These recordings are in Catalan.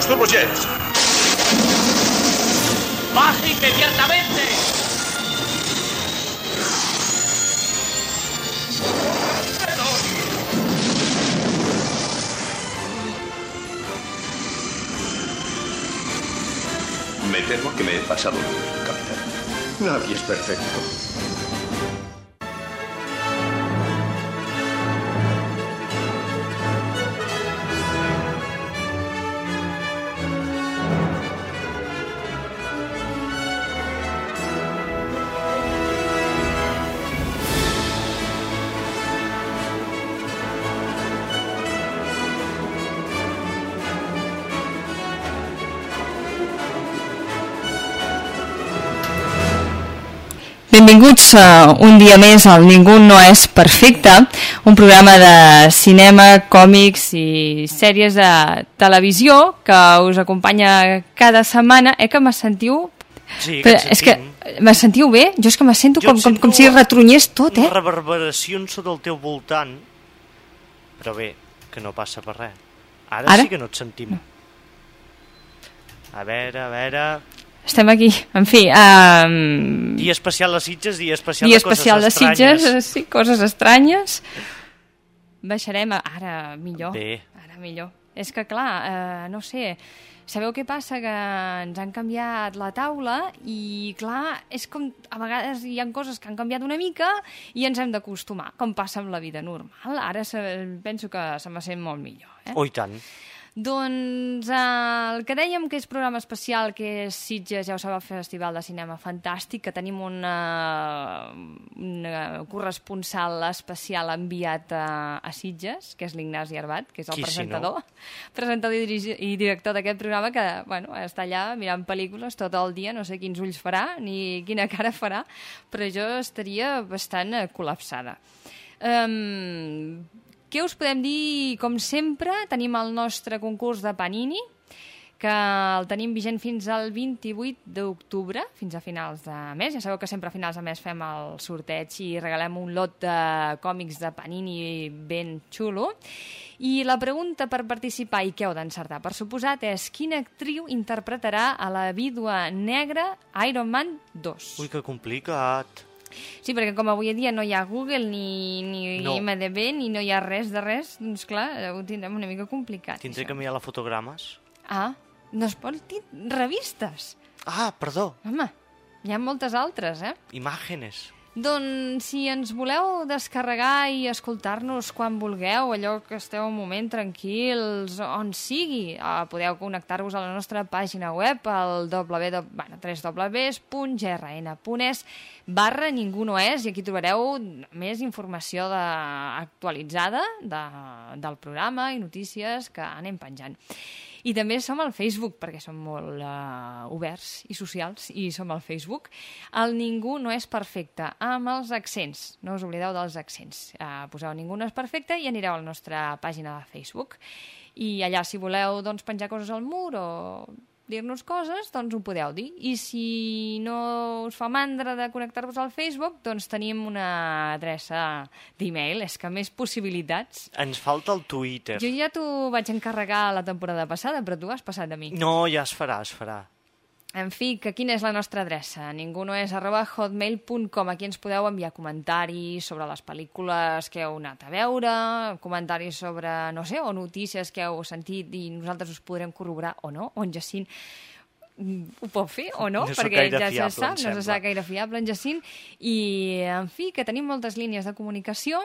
los turbojets. ¡Baje inmediatamente! Me temo que me he pasado, capitán. Nadie es perfecto. Benvinguts uh, un dia més al Ningú no és perfecte, un programa de cinema, còmics i sèries de televisió que us acompanya cada setmana. Eh, que me sentiu... Sí, Però que és que me sentiu bé? Jo és que me sento Jo com, com, com sento si retronyés tot, eh? Reverberacions sota el teu voltant. Però bé, que no passa per res. Ara, Ara? sí que no et sentim. A veure, a veure... Estem aquí, en fi... Um, Dia especial a Sitges, dia especial dia de coses especial de estranyes. Sitges, eh, sí, coses estranyes. Baixarem, a... ara millor. Bé. Ara millor. És que, clar, eh, no sé, sabeu què passa? Que ens han canviat la taula i, clar, és com... A vegades hi ha coses que han canviat una mica i ens hem d'acostumar, com passa amb la vida normal. Ara se, penso que se me sent molt millor. Eh? Oh, i tant. Doncs eh, el que dèiem que és programa especial, que és Sitges, ja ho sabeu, Festival de Cinema Fantàstic, que tenim una, una corresponsal especial enviat a, a Sitges, que és l'Ignasi Arbat, que és el Qui, si no? presentador, presentador i, dirigi- i director d'aquest programa, que bueno, està allà mirant pel·lícules tot el dia, no sé quins ulls farà, ni quina cara farà, però jo estaria bastant eh, col·lapsada. Um, què us podem dir? Com sempre, tenim el nostre concurs de Panini, que el tenim vigent fins al 28 d'octubre, fins a finals de mes. Ja sabeu que sempre a finals de mes fem el sorteig i regalem un lot de còmics de Panini ben xulo. I la pregunta per participar i què heu d'encertar, per suposat, és quina actriu interpretarà a la vídua negra Iron Man 2? Ui, que complicat. Sí, perquè com avui dia no hi ha Google ni, ni No. IMDB ni no hi ha res de res, doncs clar, ho tindrem una mica complicat. Tindré això. que mirar la fotogrames. Ah, no es pot dir revistes. Ah, perdó. Home, hi ha moltes altres, eh? Imàgenes. Doncs si ens voleu descarregar i escoltar-nos quan vulgueu, allò que esteu un moment tranquils, on sigui, eh, podeu connectar-vos a la nostra pàgina web al www.grn.es barra ningú no és i aquí trobareu més informació de, actualitzada de, del programa i notícies que anem penjant. I també som al Facebook, perquè som molt uh, oberts i socials, i som al Facebook. El Ningú no és perfecte, amb els accents. No us oblideu dels accents. Uh, poseu Ningú no és perfecte i anireu a la nostra pàgina de Facebook. I allà, si voleu doncs, penjar coses al mur o dir-nos coses, doncs ho podeu dir. I si no us fa mandra de connectar-vos al Facebook, doncs tenim una adreça d'e-mail. És que més possibilitats. Ens falta el Twitter. Jo ja t'ho vaig encarregar la temporada passada, però tu has passat a mi. No, ja es farà, es farà. En fi, que quina és la nostra adreça? Ningú no és arroba hotmail.com. Aquí ens podeu enviar comentaris sobre les pel·lícules que heu anat a veure, comentaris sobre, no sé, o notícies que heu sentit i nosaltres us podrem corroborar o no, o en Jacint ho pot fer o no, No perquè ja fiable, se sap, no se sap gaire fiable en Jacint, i en fi, que tenim moltes línies de comunicació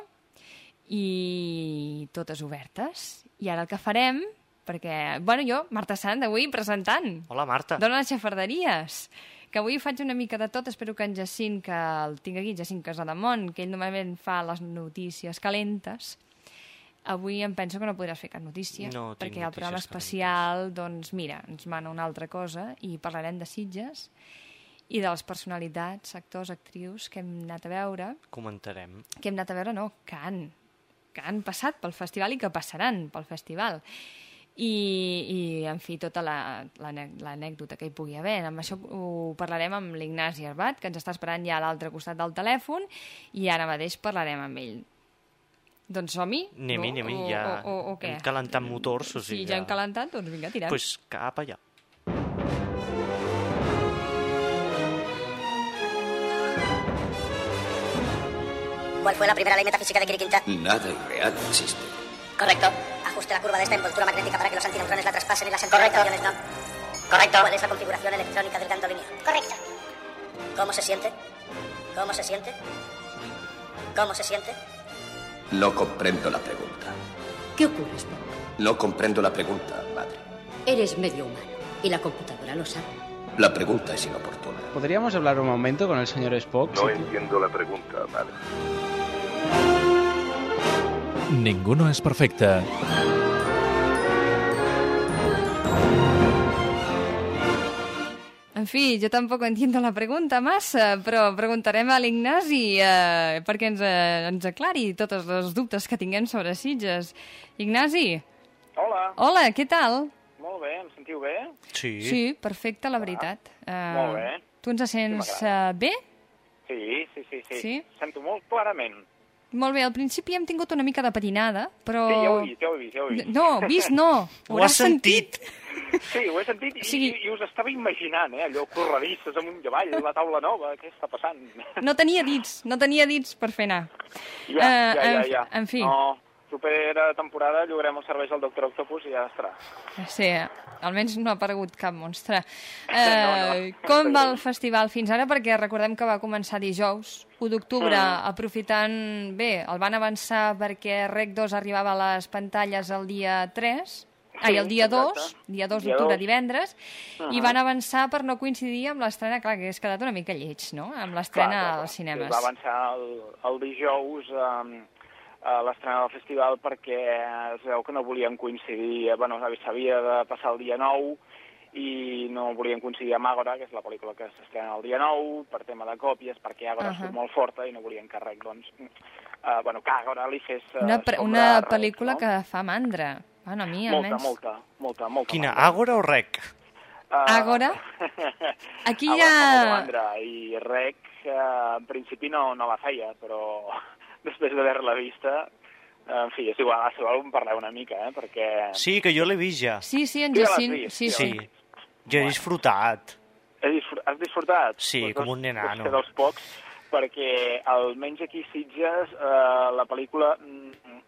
i totes obertes. I ara el que farem, perquè, bueno, jo, Marta Sant, avui presentant. Hola, Marta. Dona les xafarderies que avui faig una mica de tot, espero que en Jacint, que el tinc aquí, Jacint Casademont, que ell normalment fa les notícies calentes, avui em penso que no podràs fer cap notícia, No perquè el programa especial, doncs mira, ens mana una altra cosa i parlarem de Sitges i de les personalitats, actors, actrius que hem anat a veure, Comentarem. que hem anat a veure, no, que han, que han passat pel festival i que passaran pel festival. I, i en fi, tota la- l'anècdota que hi pugui haver. Amb això ho parlarem amb l'Ignasi Arbat, que ens està esperant ja a l'altre costat del telèfon, i ara mateix parlarem amb ell. Doncs som-hi? Anem-hi, No? anem-hi, ja O, o, o què? hem calentat motors, o Sí, sigui, ja hem calentat, doncs vinga, tirem. Pues cap allà. ¿Cuál fue la primera ley metafísica de Kirikinta? Nada irreal existe. Correcto. Ajuste la curva de esta envoltura magnética para que los antineutrones la traspasen y las antineutrones no. Correcto. ¿Cuál es la configuración electrónica del gandolíneo? Correcto. ¿Cómo se siente? ¿Cómo se siente? ¿Cómo se siente? No comprendo la pregunta. ¿Qué ocurre, Spock? No comprendo la pregunta, madre. Eres medio humano y la computadora lo sabe. La pregunta es inoportuna. ¿Podríamos hablar un momento con el señor Spock? No Sí. entiendo la pregunta, madre. Ninguno és perfecte. En fi, jo tampoc entiendo la pregunta massa, però preguntarem a l'Ignasi eh, perquè ens, eh, ens aclari tots els dubtes que tinguem sobre Sitges. Ignasi, Hola, hola, què tal? molt bé, em sentiu bé? Sí. Sí, perfecte, la veritat. Uh, Molt bé. Tu ens sents uh, bé? Sí, sí, sí, sí. Sí? Sento molt clarament. Molt bé, al principi hem tingut una mica de patinada, però... Sí, ja ho he vist, ja ho he vist, ja ho he vist. No, vist no, Ho has sentit. Sí, ho he sentit i, sigui- i, i us estava imaginant, eh? Allò corredisses amunt i avall, la taula nova, què està passant? No tenia dits, no tenia dits per fer anar. Ja, Eh, ja, ja, en- ja. en fi. No, propera temporada llogarem els serveis al Doctor Octopus i ja estarà. Sí, almenys no ha aparegut cap monstre. No, Eh, no. com va el festival fins ara? Perquè recordem que va començar dijous, 1 d'octubre, Mm. aprofitant... Bé, el van avançar perquè Rec 2 arribava a les pantalles el dia 3, ai, el dia 2, exacte. dia 2 Dia d'octubre, divendres, i Mhm. van avançar per no coincidir amb l'estrena, clar, que és quedat una mica lleig, no?, amb l'estrena als cinemes. Va avançar el, el dijous um, l'estrena del festival perquè es veu que no volien coincidir, eh, bueno, s'havia de passar el dia 9 i no volien coincidir amb Àgora, que és la pel·lícula que s'estrena el dia 9, per tema de còpies, perquè Àgora uh. -huh. surt molt forta i no volien que Rec, doncs, uh, bueno, que Àgora li fes uh, Una, pre- sombra una Rec, pel·lícula no? que fa mandra. Bueno, a mi, Molta, almenys... molta, molta, molta. Quina, mandra. Àgora o Rec? Uh, Àgora? Aquí hi ha- molta mandra, I Rec, uh, en principi no, no la feia, però després d'haver-la vista, en fi, és igual, si vol en parleu una mica, eh, perquè... Sí, que jo l'he vist ja. Sí, sí, en Jacint, sí, ja sí. Sí. Jo he disfrutat. Has disfr- Has disfrutat? Sí, Doncs com un nenano. deus ser dels pocs, perquè almenys aquí a Sitges eh, la pel·lícula mm,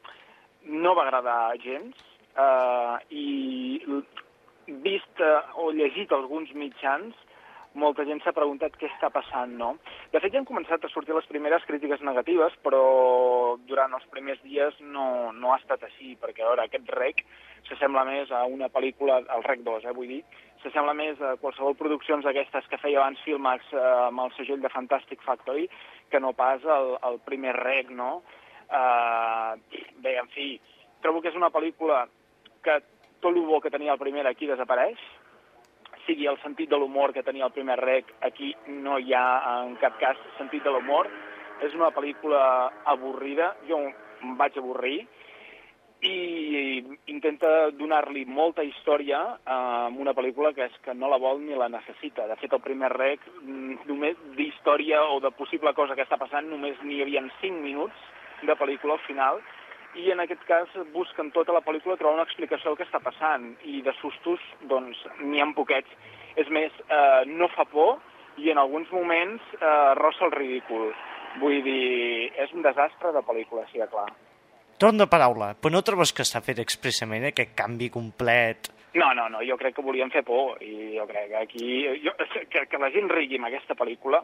no va agradar gens eh, i vist eh, o llegit alguns mitjans molta gent s'ha preguntat què està passant, no? De fet, ja han començat a sortir les primeres crítiques negatives, però durant els primers dies no, no ha estat així, perquè, a veure, aquest rec s'assembla més a una pel·lícula, el rec 2, eh, vull dir, s'assembla més a qualsevol produccions d'aquestes que feia abans Filmax eh, amb el segell de Fantastic Factory, que no pas el, el primer rec, no? Eh, bé, en fi, trobo que és una pel·lícula que tot el bo que tenia el primer aquí desapareix, sigui el sentit de l'humor que tenia el primer rec, aquí no hi ha en cap cas sentit de l'humor. És una pel·lícula avorrida, jo em vaig avorrir, i intenta donar-li molta història eh, amb una pel·lícula que és que no la vol ni la necessita. De fet, el primer rec, mm, només d'història o de possible cosa que està passant, només n'hi havia 5 minuts de pel·lícula al final, i en aquest cas busquen tota la pel·lícula trobar una explicació del que està passant, i de sustos, doncs, n'hi ha poquets. És més, eh, no fa por, i en alguns moments eh, rossa el ridícul. Vull dir, és un desastre de pel·lícula, sí, clar. Torn de paraula, però no trobes que està fet expressament aquest canvi complet? No, no, no, jo crec que volien fer por i jo crec que aquí... Jo, que, que la gent rigui amb aquesta pel·lícula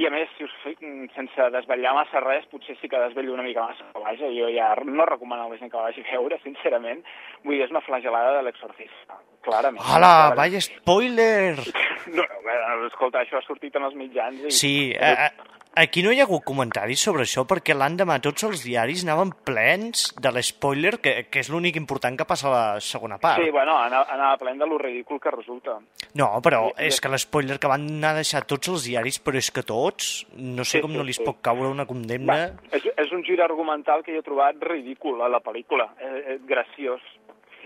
i a més, si us, fi- sense desvetllar massa res, potser sí que desvetllo una mica massa, però vaja, jo ja no recomano a la gent que la vagi a veure, sincerament. Vull dir, és una flagelada de l'exorcista, clarament. Hola, Clarament. vaya spoiler! No, no, bé, escolta, això ha sortit en els mitjans i... Sí, eh, eh, aquí no hi ha hagut comentaris sobre això perquè l'endemà tots els diaris anaven plens de l'espoiler, que, que és l'únic important que passa a la segona part. Sí, bueno, anava, anava plen de lo ridícul que resulta. No, però i- és que l'espoiler que van anar a deixar tots els diaris, però és que tots, no sé Sí, com sí, no li sí. pot caure una condemna... Va, és, és un gir argumental que jo he trobat ridícul a la pel·lícula, eh, eh, graciós.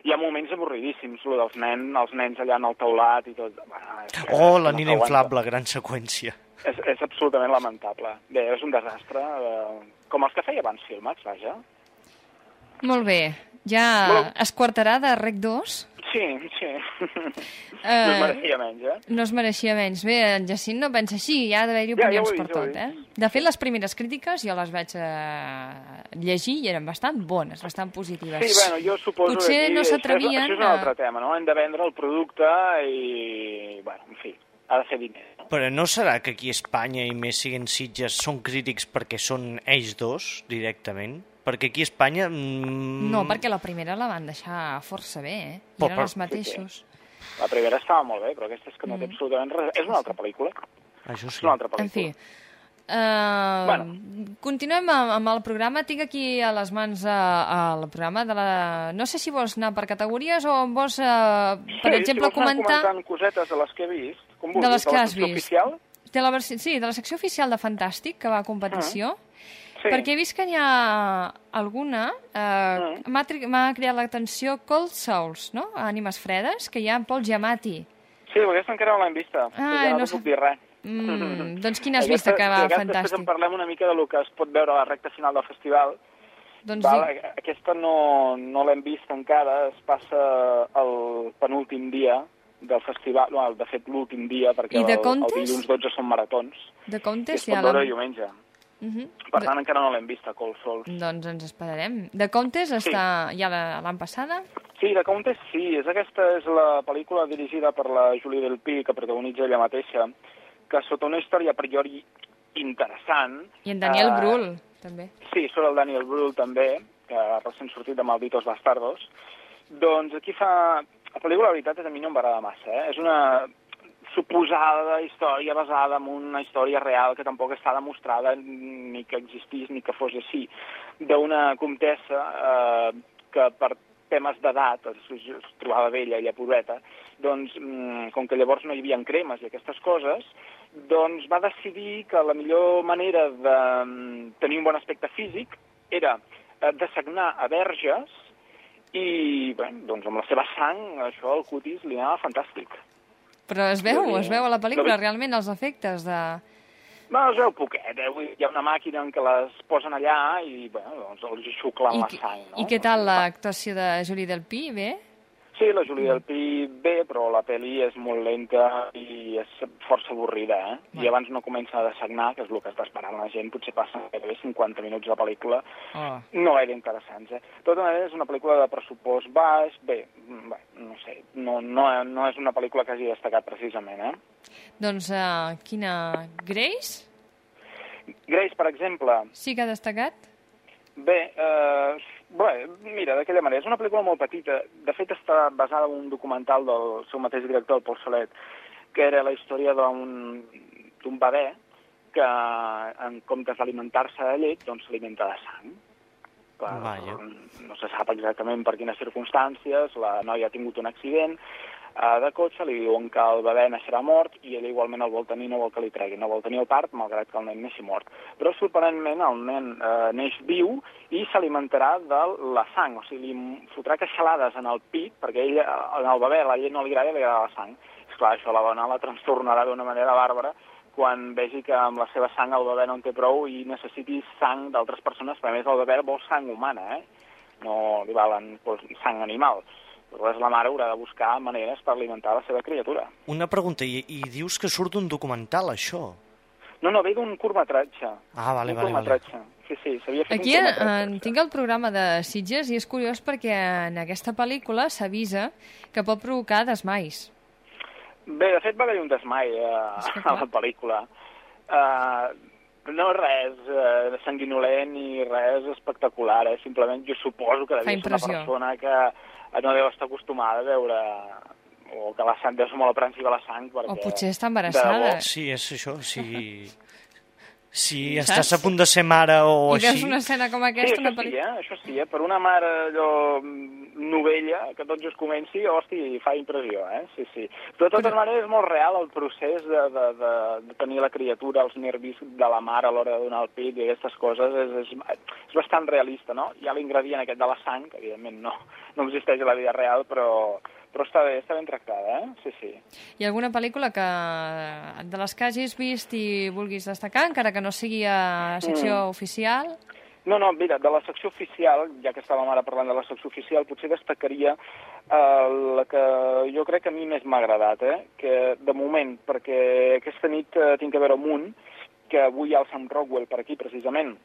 Hi ha moments avorridíssims, lo dels nens, els nens allà en el teulat i tot. Bueno, és que Oh, la no nina inflable, gran seqüència. És, és absolutament lamentable. Bé, és un desastre, eh, com els que feia abans Filmax, vaja. Molt bé. Ja Molt- es quartarà de Rec 2? Sí, sí. Eh, no es mereixia menys, eh? No es mereixia menys. Bé, en Jacint no pensa així, hi ha d'haver-hi Ja, ja opinions per ja ho he tot, eh? De fet, les primeres crítiques jo les vaig eh, llegir i eren bastant bones, bastant positives. Sí, bueno, jo suposo Potser que aquí no això és- s'atrevien Això és un a- altre tema, no? Hem de vendre el producte i, bueno, en fi, ha de fer diners. No? Però no serà que aquí a Espanya i més siguin Sitges són crítics perquè són ells dos directament? Perquè aquí a Espanya... Mm, No, perquè la primera la van deixar força bé, eh? I Però- eren els mateixos. La primera estava molt bé, però aquesta és que no Mm. té absolutament res. És una altra pel·lícula. Això És una altra En pel·lícula. fi, Uh, Bueno. Continuem amb, amb el programa. Tinc aquí a les mans uh, el programa de la... No sé si vols anar per categories o vols, uh, per sí, exemple, si vols comentar... cosetes de les que he vist, com vulguis, de les que la has secció vist. Oficial, De la versió, sí, de la secció oficial de Fantàstic, que va a competició. Sí. Perquè he vist que n'hi ha alguna... Eh, Mm. M'ha cridat l'atenció Cold Souls, no? Ànimes fredes, que hi ha en Paul Giamatti. Sí, aquesta encara no l'hem vista. Ah, ja no, no puc dir res. Mm, doncs quina has vist que va aquesta, Després fantàstic? en parlem una mica del que es pot veure a la recta final del festival. Doncs Val? di- Aquesta no, no l'hem vist encara, es passa el penúltim dia del festival, no, de fet l'últim dia, perquè I de el, el Contes? dilluns 12 són maratons, de i es pot ja veure l'hem... diumenge. Mhm. Per tant, encara no l'hem vist a Cold Souls. Doncs ens esperarem. De Contest està ja la- l'any passada? Sí, de Countess sí, és aquesta és la pel·lícula dirigida per la Julie Delpy, que protagonitza ella mateixa, que sota una història a priori interessant... I en Daniel eh, Brühl, també. Sí, surt el Daniel Brühl també, que ha recent sortit de Malditos Bastardos. Doncs aquí fa... La pel·lícula, la veritat, és a mi no em va agradar massa, eh? És una suposada història basada en una història real que tampoc està demostrada ni que existís ni que fos així, d'una comtessa eh, que per temes d'edat, es, trobava vella, ella pobreta, doncs, mm, com que llavors no hi havia cremes i aquestes coses, doncs va decidir que la millor manera de mm, tenir un bon aspecte físic era eh, desagnar a verges i, bé, doncs amb la seva sang, això al cutis li anava fantàstic. Però es veu, es veu a la pel·lícula, no- realment, els efectes de... No, es veu poquet, eh? Hi ha una màquina en què les posen allà i, bueno, doncs els xuclen I, la sang, no? I què tal l'actuació de Julie Delpy? Bé? Sí, la Julia del Pi bé, però la pel·li és molt lenta i és força avorrida, eh? I abans no comença a desagnar, que és el que està esperant la gent, potser passen gairebé 50 minuts de pel·lícula, Oh. no eren interessants, eh? De tota manera, és una pel·lícula de pressupost baix, bé, mm, bé no sé, no, no, no és una pel·lícula que hagi destacat precisament, eh? Doncs uh, quina... Grace? Grace, per exemple, Sí que ha destacat? Bé, eh, bé, mira, d'aquella manera, és una pel·lícula molt petita. De fet, està basada en un documental del seu mateix director, Paul Solet, que era la història d'un bebè que, en comptes d'alimentar-se de llet, doncs s'alimenta de sang. Vaja. No se sap exactament per quines circumstàncies, la noia ha tingut un accident eh, de cotxe, li diuen que el bebè naixerà mort i ell igualment el vol tenir, no vol que li tregui, no vol tenir el part, malgrat que el nen neixi mort. Però sorprenentment el nen eh, neix viu i s'alimentarà de la sang, o sigui, li fotrà queixalades en el pit, perquè ell, eh, al bebè la llet no li agrada, li agrada la sang. Esclar, això la dona la trastornarà d'una manera bàrbara quan vegi que amb la seva sang el bebè no en té prou i necessiti sang d'altres persones, perquè a més el bebè vol sang humana, eh? no li valen doncs, sang animal. Aleshores la mare haurà de buscar maneres per alimentar la seva criatura. Una pregunta, i, i dius que surt un documental, això? No, no, ve d'un curtmetratge. Ah, vale, un vale, vale. Sí, sí, s'havia fet Aquí un eh, tinc el programa de Sitges i és curiós perquè en aquesta pel·lícula s'avisa que pot provocar desmais. Bé, de fet va haver un desmai eh, a la pel·lícula. Uh, no res eh, sanguinolent ni res espectacular, eh? simplement jo suposo que devia ser una persona que no deu estar acostumada a veure o que la sang deu ser molt aprensiva a la sang perquè... O potser està embarassada. debò, Sí, és això, si... Si Saps? estàs a punt de ser mare o I veus així... una escena com Sí, aquesta, això una sí, eh? això sí, eh? per una mare allò mm, novella, que tot just comenci, hosti, fa impressió, eh? Sí, sí. Però de totes maneres és molt real el procés de, de, de, de tenir la criatura, els nervis de la mare a l'hora de donar el pit i aquestes coses, és, és, és bastant realista, no? Hi ha l'ingredient aquest de la sang, que evidentment no, no existeix a la vida real, però, però està bé, està ben tractada, eh? Sí, sí. Hi ha alguna pel·lícula que de les que hagis vist i vulguis destacar, encara que no sigui a secció Mm. oficial? No, no, mira, de la secció oficial, ja que estàvem ara parlant de la secció oficial, potser destacaria eh, la que jo crec que a mi més m'ha agradat, eh? que de moment, perquè aquesta nit eh, tinc que veure amb un, que avui hi ha el Sam Rockwell per aquí, precisament,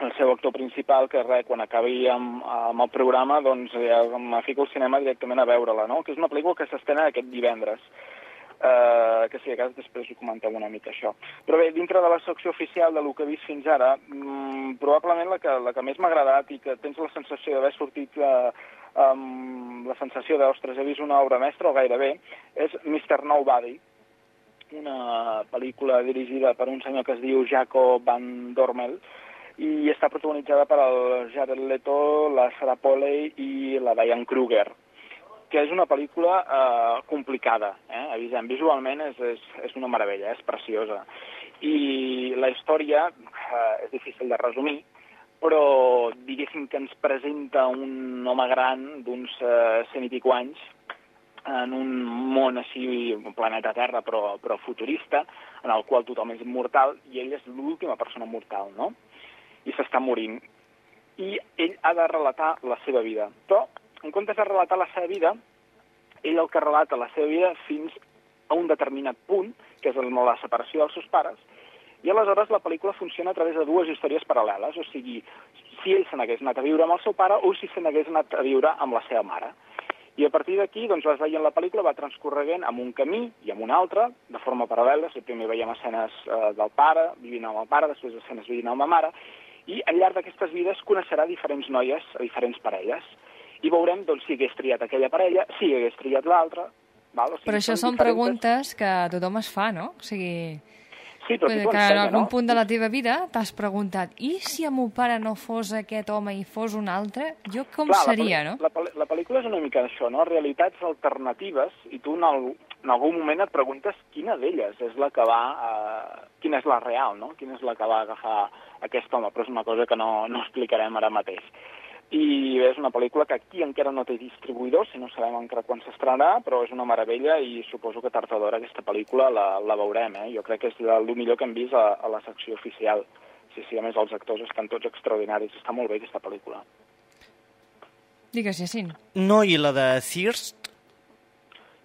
el seu actor principal, que res, quan acabi amb, amb el programa, doncs ja me fico al cinema directament a veure-la, no? que és una pel·lícula que s'estrena aquest divendres. Uh, que sí, a casa després ho comenteu una mica això. Però bé, dintre de la secció oficial de lo que he vist fins ara, mm, probablement la que, la que més m'ha agradat i que tens la sensació d'haver sortit uh, amb la sensació de, ostres, he vist una obra mestra o gairebé, és Mr. Nobody, una pel·lícula dirigida per un senyor que es diu Jaco Van Dormel, i està protagonitzada per el Jared Leto, la Sarah Polley i la Diane Kruger que és una pel·lícula eh, complicada, eh? avisem, visualment és, és, és una meravella, és preciosa. I la història eh, és difícil de resumir, però diguéssim que ens presenta un home gran d'uns eh, cent i pico anys en un món així, un planeta Terra, però, però futurista, en el qual tothom és immortal i ell és l'última persona mortal, no? I s'està morint. I ell ha de relatar la seva vida. Però en comptes de relatar la seva vida, ell el que relata la seva vida fins a un determinat punt, que és el, la separació dels seus pares, i aleshores la pel·lícula funciona a través de dues històries paral·leles, o sigui, si ell se n'hagués anat a viure amb el seu pare o si se n'hagués anat a viure amb la seva mare. I a partir d'aquí, doncs, vas veient la pel·lícula, va transcorregent amb un camí i amb un altre, de forma paral·lela. Si primer veiem escenes eh, del pare, vivint amb el pare, després escenes vivint amb la mare, i al llarg d'aquestes vides coneixerà diferents noies a diferents parelles i veurem doncs, si hagués triat aquella parella, si hagués triat l'altra... O sigui, Però això són, diferents... preguntes que tothom es fa, no? O sigui... Sí, però que en algun no? punt de la teva vida t'has preguntat i si el meu pare no fos aquest home i fos un altre, jo com Clar, seria, la, no? La, la pel·lícula és una mica això, no? Realitats alternatives i tu en, el, en algun moment et preguntes quina d'elles és la que va... Eh, quina és la real, no? Quina és la que va agafar aquest home, però és una cosa que no, no explicarem ara mateix i és una pel·lícula que aquí encara no té distribuïdor, si no sabem encara quan s'estrenarà, però és una meravella i suposo que tard o d'hora aquesta pel·lícula la, la veurem. Eh? Jo crec que és el millor que hem vist a, a la secció oficial. Sí, sí, a més els actors estan tots extraordinaris. Està molt bé aquesta pel·lícula. Digues, Jacint. No, i la de Thirst?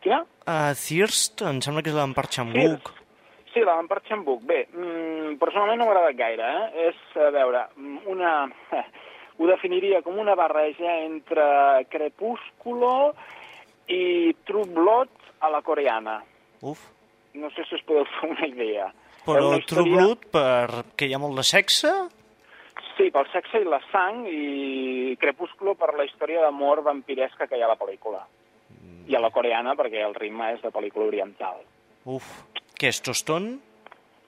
Quina? Uh, Thirst, em sembla que és la d'en Park Chan-wook. Sí, la Park Chan-wook. Bé, mm, personalment no m'ha agradat gaire. Eh? És, a veure, una ho definiria com una barreja entre Crepúsculo i True Blood a la coreana. Uf. No sé si us podeu fer una idea. Però una història... True Blood perquè hi ha molt de sexe? Sí, pel sexe i la sang, i Crepúsculo per la història d'amor vampiresca que hi ha a la pel·lícula. Mm. I a la coreana perquè el ritme és de pel·lícula oriental. Uf. Què és Toston?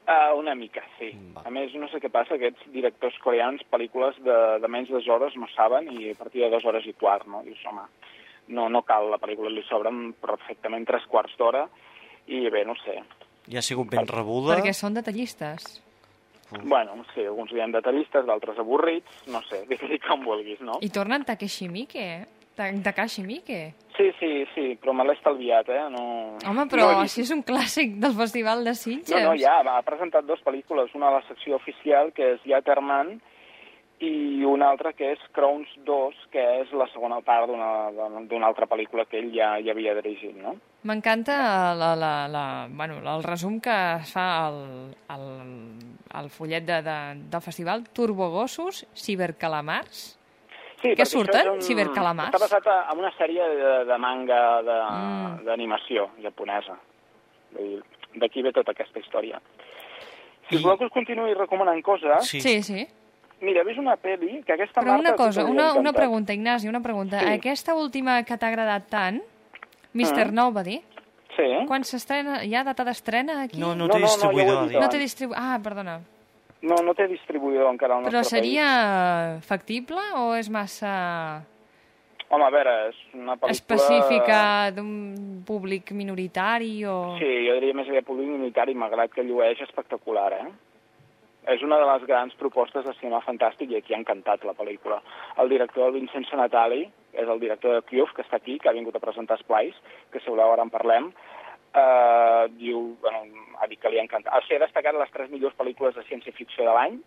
Uh, una mica, sí. Va. A més, no sé què passa, aquests directors coreans, pel·lícules de, de menys de dues hores no saben i a partir de dues hores i quart, no? Dius, home, no, no cal, la pel·lícula li sobren perfectament tres quarts d'hora i bé, no sé. Ja ha sigut ben rebuda. Perquè són detallistes. Bueno, sí, alguns diem detallistes, d'altres avorrits, no sé, digue-li com vulguis, no? I tornen Takeshi Miike, eh? Takashi Miike. Sí, sí, sí, però me l'he estalviat, eh? No... Home, però no si és un clàssic del Festival de Sitges. No, no, ja, ha presentat dues pel·lícules, una a la secció oficial, que és Yaterman, i una altra que és Crowns 2, que és la segona part d'una altra pel·lícula que ell ja, ja havia dirigit, no? M'encanta la, la, la, bueno, el resum que es fa al, al, al fullet de, de, del festival Turbogossos, Cibercalamars, Sí, Què surten? Un... Cibercalamars? Està basat en una sèrie de, de manga d'animació mm. japonesa. D'aquí ve tota aquesta història. Si I... voleu que us continuï recomanant coses... Sí, sí. sí. Mira, he vist una pel·li que aquesta Però una cosa, una, una pregunta, Ignasi, una pregunta. Sí. Aquesta última que t'ha agradat tant, Mr. Mm. Nobody, sí. quan s'estrena, hi ha data d'estrena aquí? No, no té no, distribuïdor. No, no, no té distribuïdor. Ah, perdona. No, no té distribuïdor encara al nostre Però seria país. factible o és massa... Home, a veure, és una pel·lícula... Específica d'un públic minoritari o... Sí, jo diria més aviat públic minoritari, malgrat que llueix espectacular, eh? És una de les grans propostes de cinema fantàstic i aquí ha encantat la pel·lícula. El director, el Vincent Sanatali, és el director de Cliuf, que està aquí, que ha vingut a presentar Splice, que si voleu ara en parlem, eh, diu, bueno, ha dit que li ha encantat. O sigui, ha destacat les tres millors pel·lícules de ciència-ficció de l'any,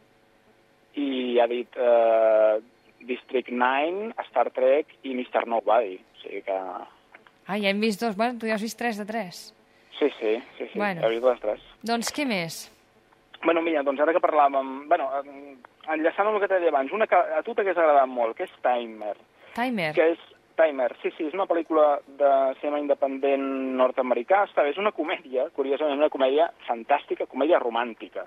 i ha dit eh, District 9, Star Trek i Mr. Nobody. O sigui que... Ah, ja hem vist dos. Bueno, tu ja has vist tres de tres. Sí, sí, sí, sí. Bueno. he vist les tres. Doncs què més? Bueno, mira, doncs ara que parlàvem... Bueno, en- enllaçant amb el que t'he dit abans, una que a tu t'hagués agradat molt, que és Timer. Timer. Que és Timer, sí, sí, és una pel·lícula de cinema independent nord-americà. Està bé, és una comèdia, curiosament, una comèdia fantàstica, comèdia romàntica,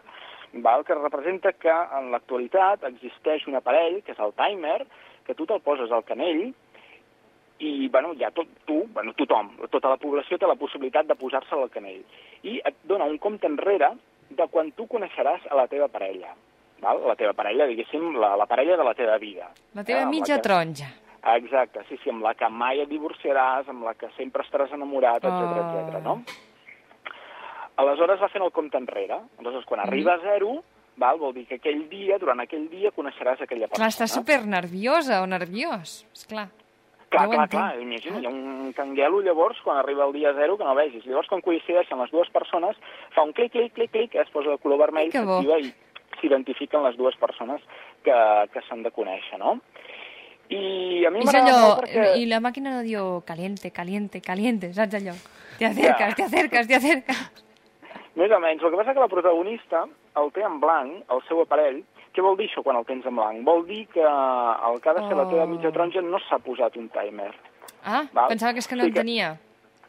val? que representa que en l'actualitat existeix un aparell, que és el Timer, que tu te'l poses al canell i, bueno, ja tot, tu, bueno, tothom, tota la població té la possibilitat de posar-se al canell. I et dona un compte enrere de quan tu coneixeràs a la teva parella. Val? La teva parella, diguéssim, la, la parella de la teva vida. La teva Eh, mitja que- taronja. Exacte, sí, sí, amb la que mai et divorciaràs, amb la que sempre estaràs enamorat, etc Oh. etc. no? Aleshores va fent el compte enrere. Aleshores, quan arriba a zero, val, vol dir que aquell dia, durant aquell dia, coneixeràs aquella persona. Clar, està super nerviosa o nerviós. Esclar. Clar, Ja clar, entenc. clar, imagina, hi ha un canguelo llavors quan arriba el dia zero que no vegis. Llavors quan coincideixen les dues persones fa un clic, clic, clic, clic, es posa de color vermell, s'activa i s'identifiquen les dues persones que, que s'han de conèixer, no? I a mi m'agrada molt perquè... i la màquina no diu caliente, caliente, caliente, saps allò? Te acercas, Ja. te acercas, te acercas. Més o menys. El que passa que la protagonista el té en blanc, el seu aparell. Què vol dir això quan el tens en blanc? Vol dir que el que ha de ser la teva Oh. mitja taronja no s'ha posat un timer. Ah, Val. pensava que és que no Sí en que- tenia.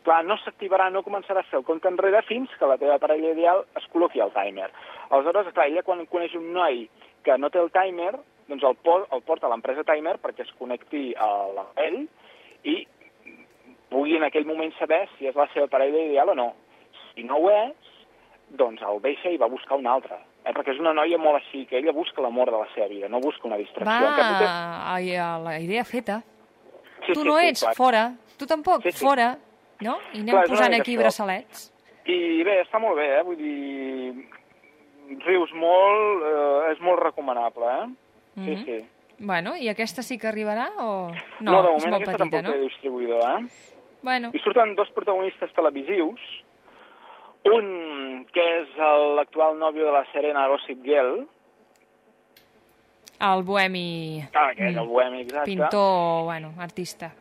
Clar, no s'activarà, no començarà a fer el compte enrere fins que la teva parella ideal es col·loqui al timer. Aleshores, clar, ella quan coneix un noi que no té el timer, doncs el, por, el porta l'empresa timer perquè es connecti a l'aparell i pugui en aquell moment saber si és la seva parella ideal o no. Si no ho és, doncs el deixa i va buscar un altre. Eh? Perquè és una noia molt així, que ella busca l'amor de la seva vida, no busca una distracció. Canvi, té- Va, ai, la idea feta. Sí, tu sí, no sí, ets, clar. fora. Tu tampoc, Sí, sí. fora. No? I anem Clar, una posant aquí això. braçalets. I bé, està molt bé, eh? Vull dir, rius molt, eh, és molt recomanable, eh? Sí, Mhm. sí. Bueno, i aquesta sí que arribarà o... No, No, de moment aquesta petita, tampoc té no? distribuïdor, eh? Bueno, I surten dos protagonistes televisius, un que és l'actual nòvio de la Serena Gossip Girl, el bohemi... ah, que és el bohemi exacte, Pintor, bueno, artista.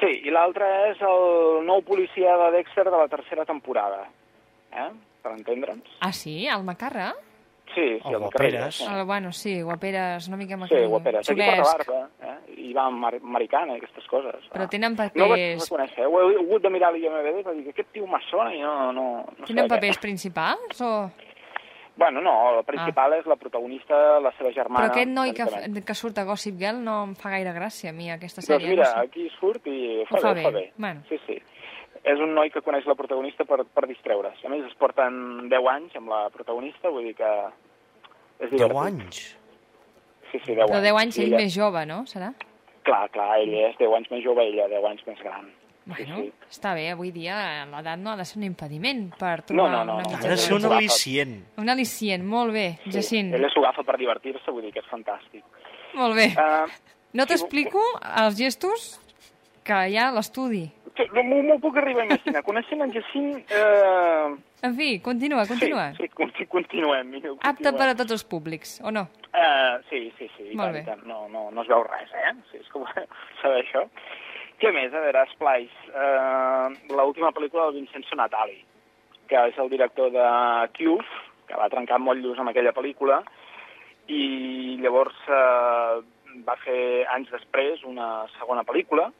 sí, i l'altre és el nou policia de Dexter de la tercera temporada, eh? Per entendre'ns. Ah, sí? El Macarra? Sí, sí, El el Guaperes. Eh? El, bueno, sí, guaperes una mica Sí, guaperes. Aquí per la barba, eh? I va mar americana i aquestes coses. Però Ah. tenen No ho vaig papers... reconèixer, ho he hagut de mirar a l'IMDB per dir que aquest tio m'assona i no, no, no sé Tenen què. papers principals o...? Bueno, no, el principal és la protagonista, la seva germana. Però aquest noi que, que surt a Gossip Girl no em fa gaire gràcia a mi, aquesta Doncs sèrie. mira, no sé. aquí surt i fa, Ho fa bé, fa bé. bé. Bueno. Sí, sí. És un noi que coneix la protagonista per, per distreure's. A més, es porten 10 anys amb la protagonista, vull dir que és 10 divertit. anys? Sí, sí, 10 Però 10 anys ell ella- més jove, no? Serà? Clar, clar, ell és 10 anys més jove, ella 10 anys més gran. Bueno, Sí, sí. està bé, avui dia l'edat no ha de ser un impediment per trobar no, no, una no. mitja Ha de ser un al·licient. Un al·licient, molt bé, Jacint. Ella s'ho agafa per divertir-se, vull dir que és fantàstic. Molt bé. Uh, No t'explico els gestos que hi ha a l'estudi. No m'ho puc arribar a imaginar. Coneixent en Jacint... Uh, En fi, continua, continua. Sí, sí, conti- continuem. millor, Apte continuem. per a tots els públics, o no? Uh, sí, sí, sí. Molt tant, bé. tant. No, no, no es veu res, eh? Sí, és ho saber això. Què més? A veure, Splice. Uh, L'última pel·lícula del Vincenzo Natali, que és el director de Cube, que va trencar molt lluç amb aquella pel·lícula, i llavors uh, va fer anys després una segona pel·lícula,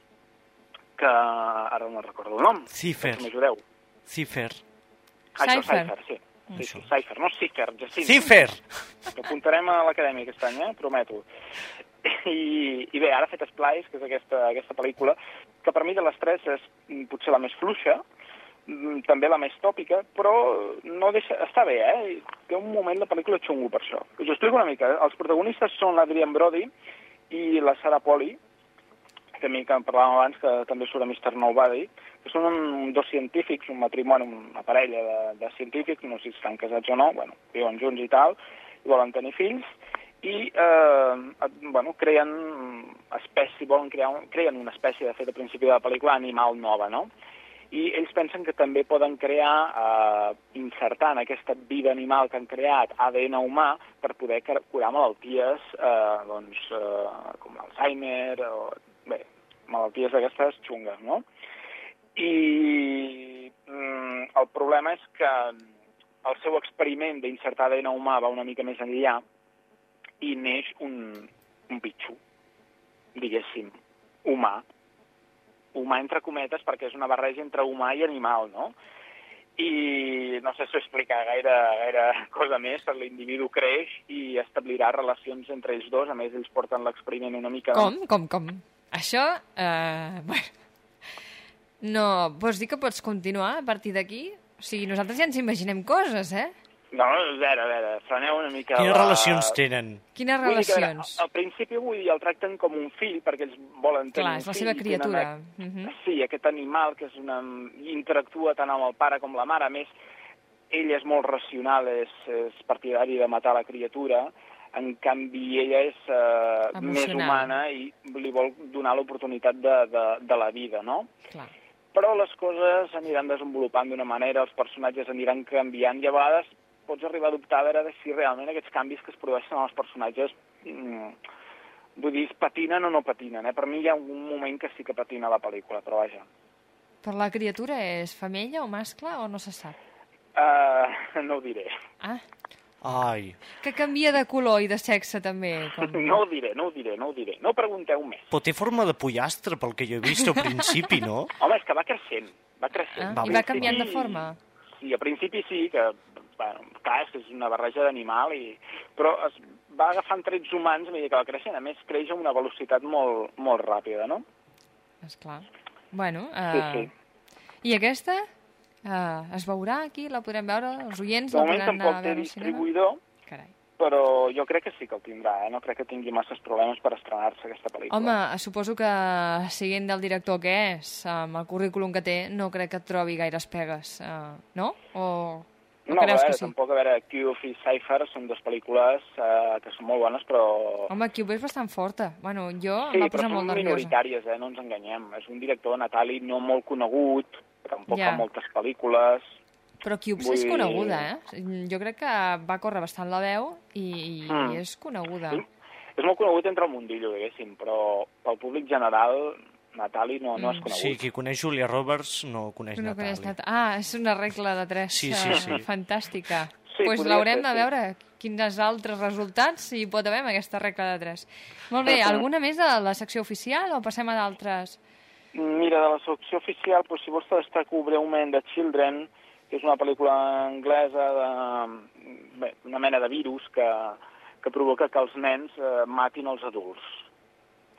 que ara no recordo el nom, Cifer. si m'ajudeu. Cifer. Això, Cypher. Sí. Sí, sí, Cypher, no Cifer, Jacint. Cifer! Que apuntarem a l'acadèmia aquest any, eh? prometo. I, I bé, ara ha fet Splice, que és aquesta, aquesta pel·lícula, que per mi de les tres és mm, potser la més fluixa, mm, també la més tòpica, però no deixa... està bé, eh? Té un moment de pel·lícula xungo per això. Us ho explico una mica. Els protagonistes són l'Adrian Brody i la Sarah Polly, que a que en parlàvem abans, que també surt a Mr. Nobody, que són un, dos científics, un matrimoni, una parella de, de científics, no sé si estan casats o no, bueno, viuen junts i tal, i volen tenir fills, i eh, bueno, creen espècie, volen crear un, creen una espècie, de fet, al principi de la pel·lícula, animal nova, no? i ells pensen que també poden crear, eh, insertant aquesta vida animal que han creat ADN humà per poder cur- curar malalties eh, doncs, eh, com l'Alzheimer o bé, malalties d'aquestes xungues, no? I mm, el problema és que el seu experiment d'insertar ADN humà va una mica més enllà i neix un, un bitxo, diguéssim, humà. Humà entre cometes perquè és una barreja entre humà i animal, no? I no sé si ho explica gaire, gaire cosa més, l'individu creix i establirà relacions entre ells dos, a més ells porten l'experiment una mica... Com? Com, com? Això, eh, bueno, no, vols dir que pots continuar a partir d'aquí? O sigui, nosaltres ja ens imaginem coses, eh? No, a veure, a veure, freneu una mica... Quines la- relacions tenen? Quines Vull dir veure, relacions? al principi vull dir, el tracten com un fill, perquè ells volen tenir Clar, un és la fill. seva tenen criatura. a- Mhm. Sí, aquest animal que és una... interactua tant amb el pare com la mare. A més, ell és molt racional, és, és partidari de matar la criatura, en canvi ella és eh, més humana i li vol donar l'oportunitat de, de, de la vida, no? Clar. però les coses aniran desenvolupant d'una manera, els personatges aniran canviant i a vegades pots arribar a dubtar a veure si realment aquests canvis que es produeixen en els personatges mm, vull dir, patinen o no patinen. Eh? Per mi hi ha un moment que sí que patina la pel·lícula, però vaja. Per la criatura és femella o mascle o no se sap? Uh, no ho diré. Ah, Ai, que canvia de color i de sexe també. Com... No ho diré, no ho diré, no ho diré. No pregunteu més. però té forma de pollastre, pel que jo he vist al principi, no? Home, és que va creixent, va creixent. Ah, I va canviant de forma? Sí, al principi sí, que, bueno, clar, és que és una barreja d'animal, i... però es va agafant trets humans a mesura que va creixent. A més, creix a una velocitat molt, molt ràpida, no? Esclar. Bueno, Sí, uh... sí. i aquesta? Uh, es veurà aquí? La podrem veure? Els oients De la podran anar a veure al cinema? Carai. però jo crec que sí que el tindrà, eh? No crec que tingui masses problemes per estrenar-se aquesta pel·lícula. Home, suposo que siguent del director que és, amb el currículum que té, no crec que et trobi gaires pegues, uh, no? O, no, a creus veure, que sí? tampoc, a veure, Cube i Cypher són dues pel·lícules eh, que són molt bones, però... Home, Cube és bastant forta. Bueno, jo Sí, em va però posar són molt nerviosa. minoritàries, eh? no ens enganyem. És un director, Natali, no molt conegut, tampoc Ja. fa moltes pel·lícules. Però Cubes Vull és coneguda, eh? Jo crec que va córrer bastant la veu i, i Mm. és coneguda. És molt conegut entre el mundillo, diguéssim, però pel públic general, Natali no, no és conegut. Sí, qui coneix Julia Roberts no coneix No Natali. coneix Nat- Ah, és una regla de tres Sí, sí, eh, sí. fantàstica. Sí, pues l'haurem de sí. veure quins altres resultats hi pot haver amb aquesta regla de tres. Molt bé, alguna més de la secció oficial o passem a d'altres? Mira, de la secció oficial, doncs, si vols te destaco breument de Children, que és una pel·lícula anglesa de, bé, una mena de virus que, que provoca que els nens eh, matin els adults.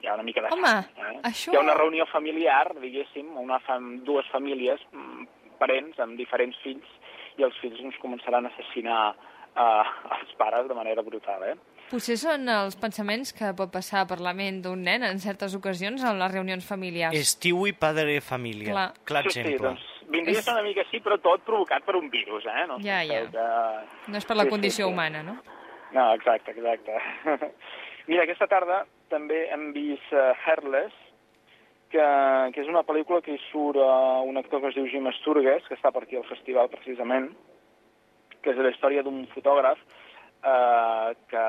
Hi ha una mica de Home, sang, eh? això- Hi ha una reunió familiar, diguéssim, una fam dues famílies, mm, parents amb diferents fills, i els fills ens començaran a assassinar eh, els pares de manera brutal, eh? Potser són els pensaments que pot passar per la ment d'un nen en certes ocasions en les reunions familiars. Estiu i padre família. Clar. Clar Sí, sí, exemple. doncs vindria ser una mica així, però tot provocat per un virus, eh? No Ja, ja. Que... No és per la Sí, sí, condició sí. humana, no? No, exacte, exacte. Mira, aquesta tarda també hem vist uh, Heartless, que, que és una pel·lícula que hi surt uh, un actor que es diu Jim Sturges, que està per aquí al festival precisament, que és la història d'un fotògraf eh, que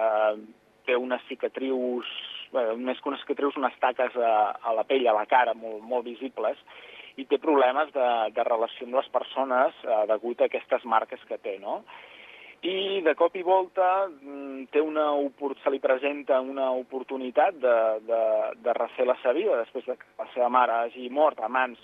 té unes cicatrius, bé, més que unes cicatrius, unes taques a, a la pell, a la cara, molt, molt visibles, i té problemes de, de relació amb les persones eh, degut a aquestes marques que té, no? I de cop i volta mm, té una se li presenta una oportunitat de, de, de refer la seva vida després de que la seva mare hagi mort a mans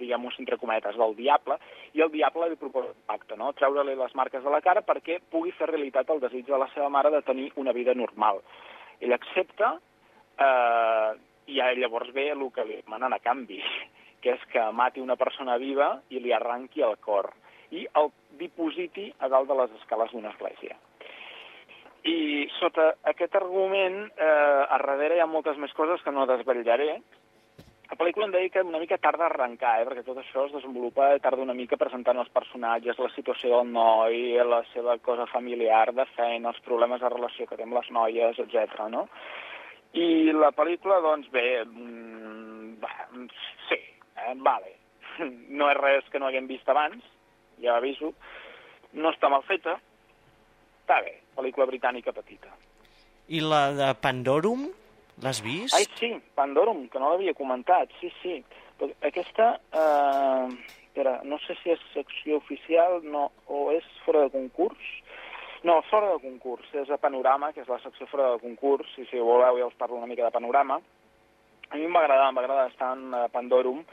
diguem-ho entre cometes, del diable, i el diable li proposa un pacte, no? treure-li les marques de la cara perquè pugui fer realitat el desig de la seva mare de tenir una vida normal. Ell accepta eh, i llavors ve el que li demanen a canvi, que és que mati una persona viva i li arranqui el cor i el dipositi a dalt de les escales d'una església. I sota aquest argument, eh, a darrere hi ha moltes més coses que no desvetllaré, la pel·lícula em deia que una mica tarda a arrencar, eh, perquè tot això es desenvolupa tarda una mica presentant els personatges, la situació del noi, la seva cosa familiar, de feina, els problemes de relació que té amb les noies, etc. no? I la pel·lícula, doncs bé, mm, va, sí, eh, vale. no és res que no haguem vist abans, ja aviso. No està mal feta. Està bé, pel·lícula britànica petita. I la de Pandorum, l'has vist? Ai, sí, Pandorum, que no l'havia comentat, sí, sí. Però aquesta, eh, espera, no sé si és secció oficial no, o és fora de concurs. No, fora de concurs, és a Panorama, que és la secció fora de concurs, i si voleu ja us parlo una mica de Panorama. A mi m'agrada, m'agrada estar en uh, Pandorum.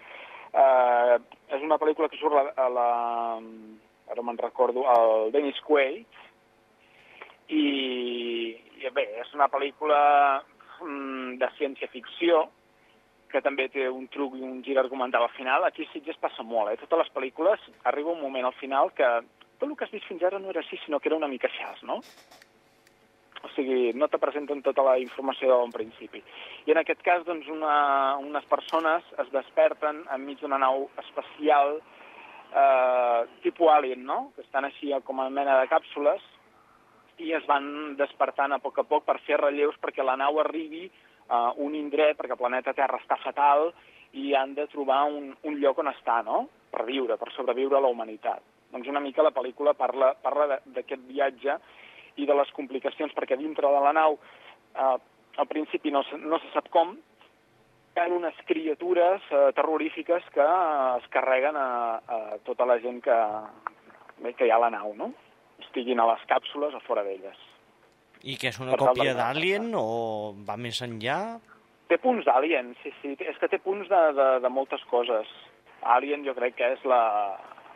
Uh, és una pel·lícula que surt a la... A la ara me'n recordo, el Dennis Quaid, i, i bé, és una pel·lícula de ciència-ficció, que també té un truc i un gir argumental al final. Aquí a Sitges passa molt, eh? Totes les pel·lícules arriba un moment al final que tot el que has vist fins ara no era així, sinó que era una mica xas, no? O sigui, no te presenten tota la informació bon principi. I en aquest cas, doncs, una, unes persones es desperten enmig d'una nau espacial eh, tipus Alien, no? Que estan així com a mena de càpsules i es van despertant a poc a poc per fer relleus perquè la nau arribi a un indret, perquè el planeta Terra està fatal i han de trobar un, un lloc on estar, no? Per viure, per sobreviure a la humanitat. Doncs una mica la pel·lícula parla, parla d'aquest viatge i de les complicacions, perquè dintre de la nau, eh, al principi no, no se sap com, hi ha unes criatures eh, terrorífiques que eh, es carreguen a, a tota la gent que, que hi ha a la nau, no? Estiguin a les càpsules o fora d'elles. I que és una Per còpia d'Alien o va més enllà? Té punts d'Alien, sí, sí. És que té punts de, de, de moltes coses. Alien jo crec que és la,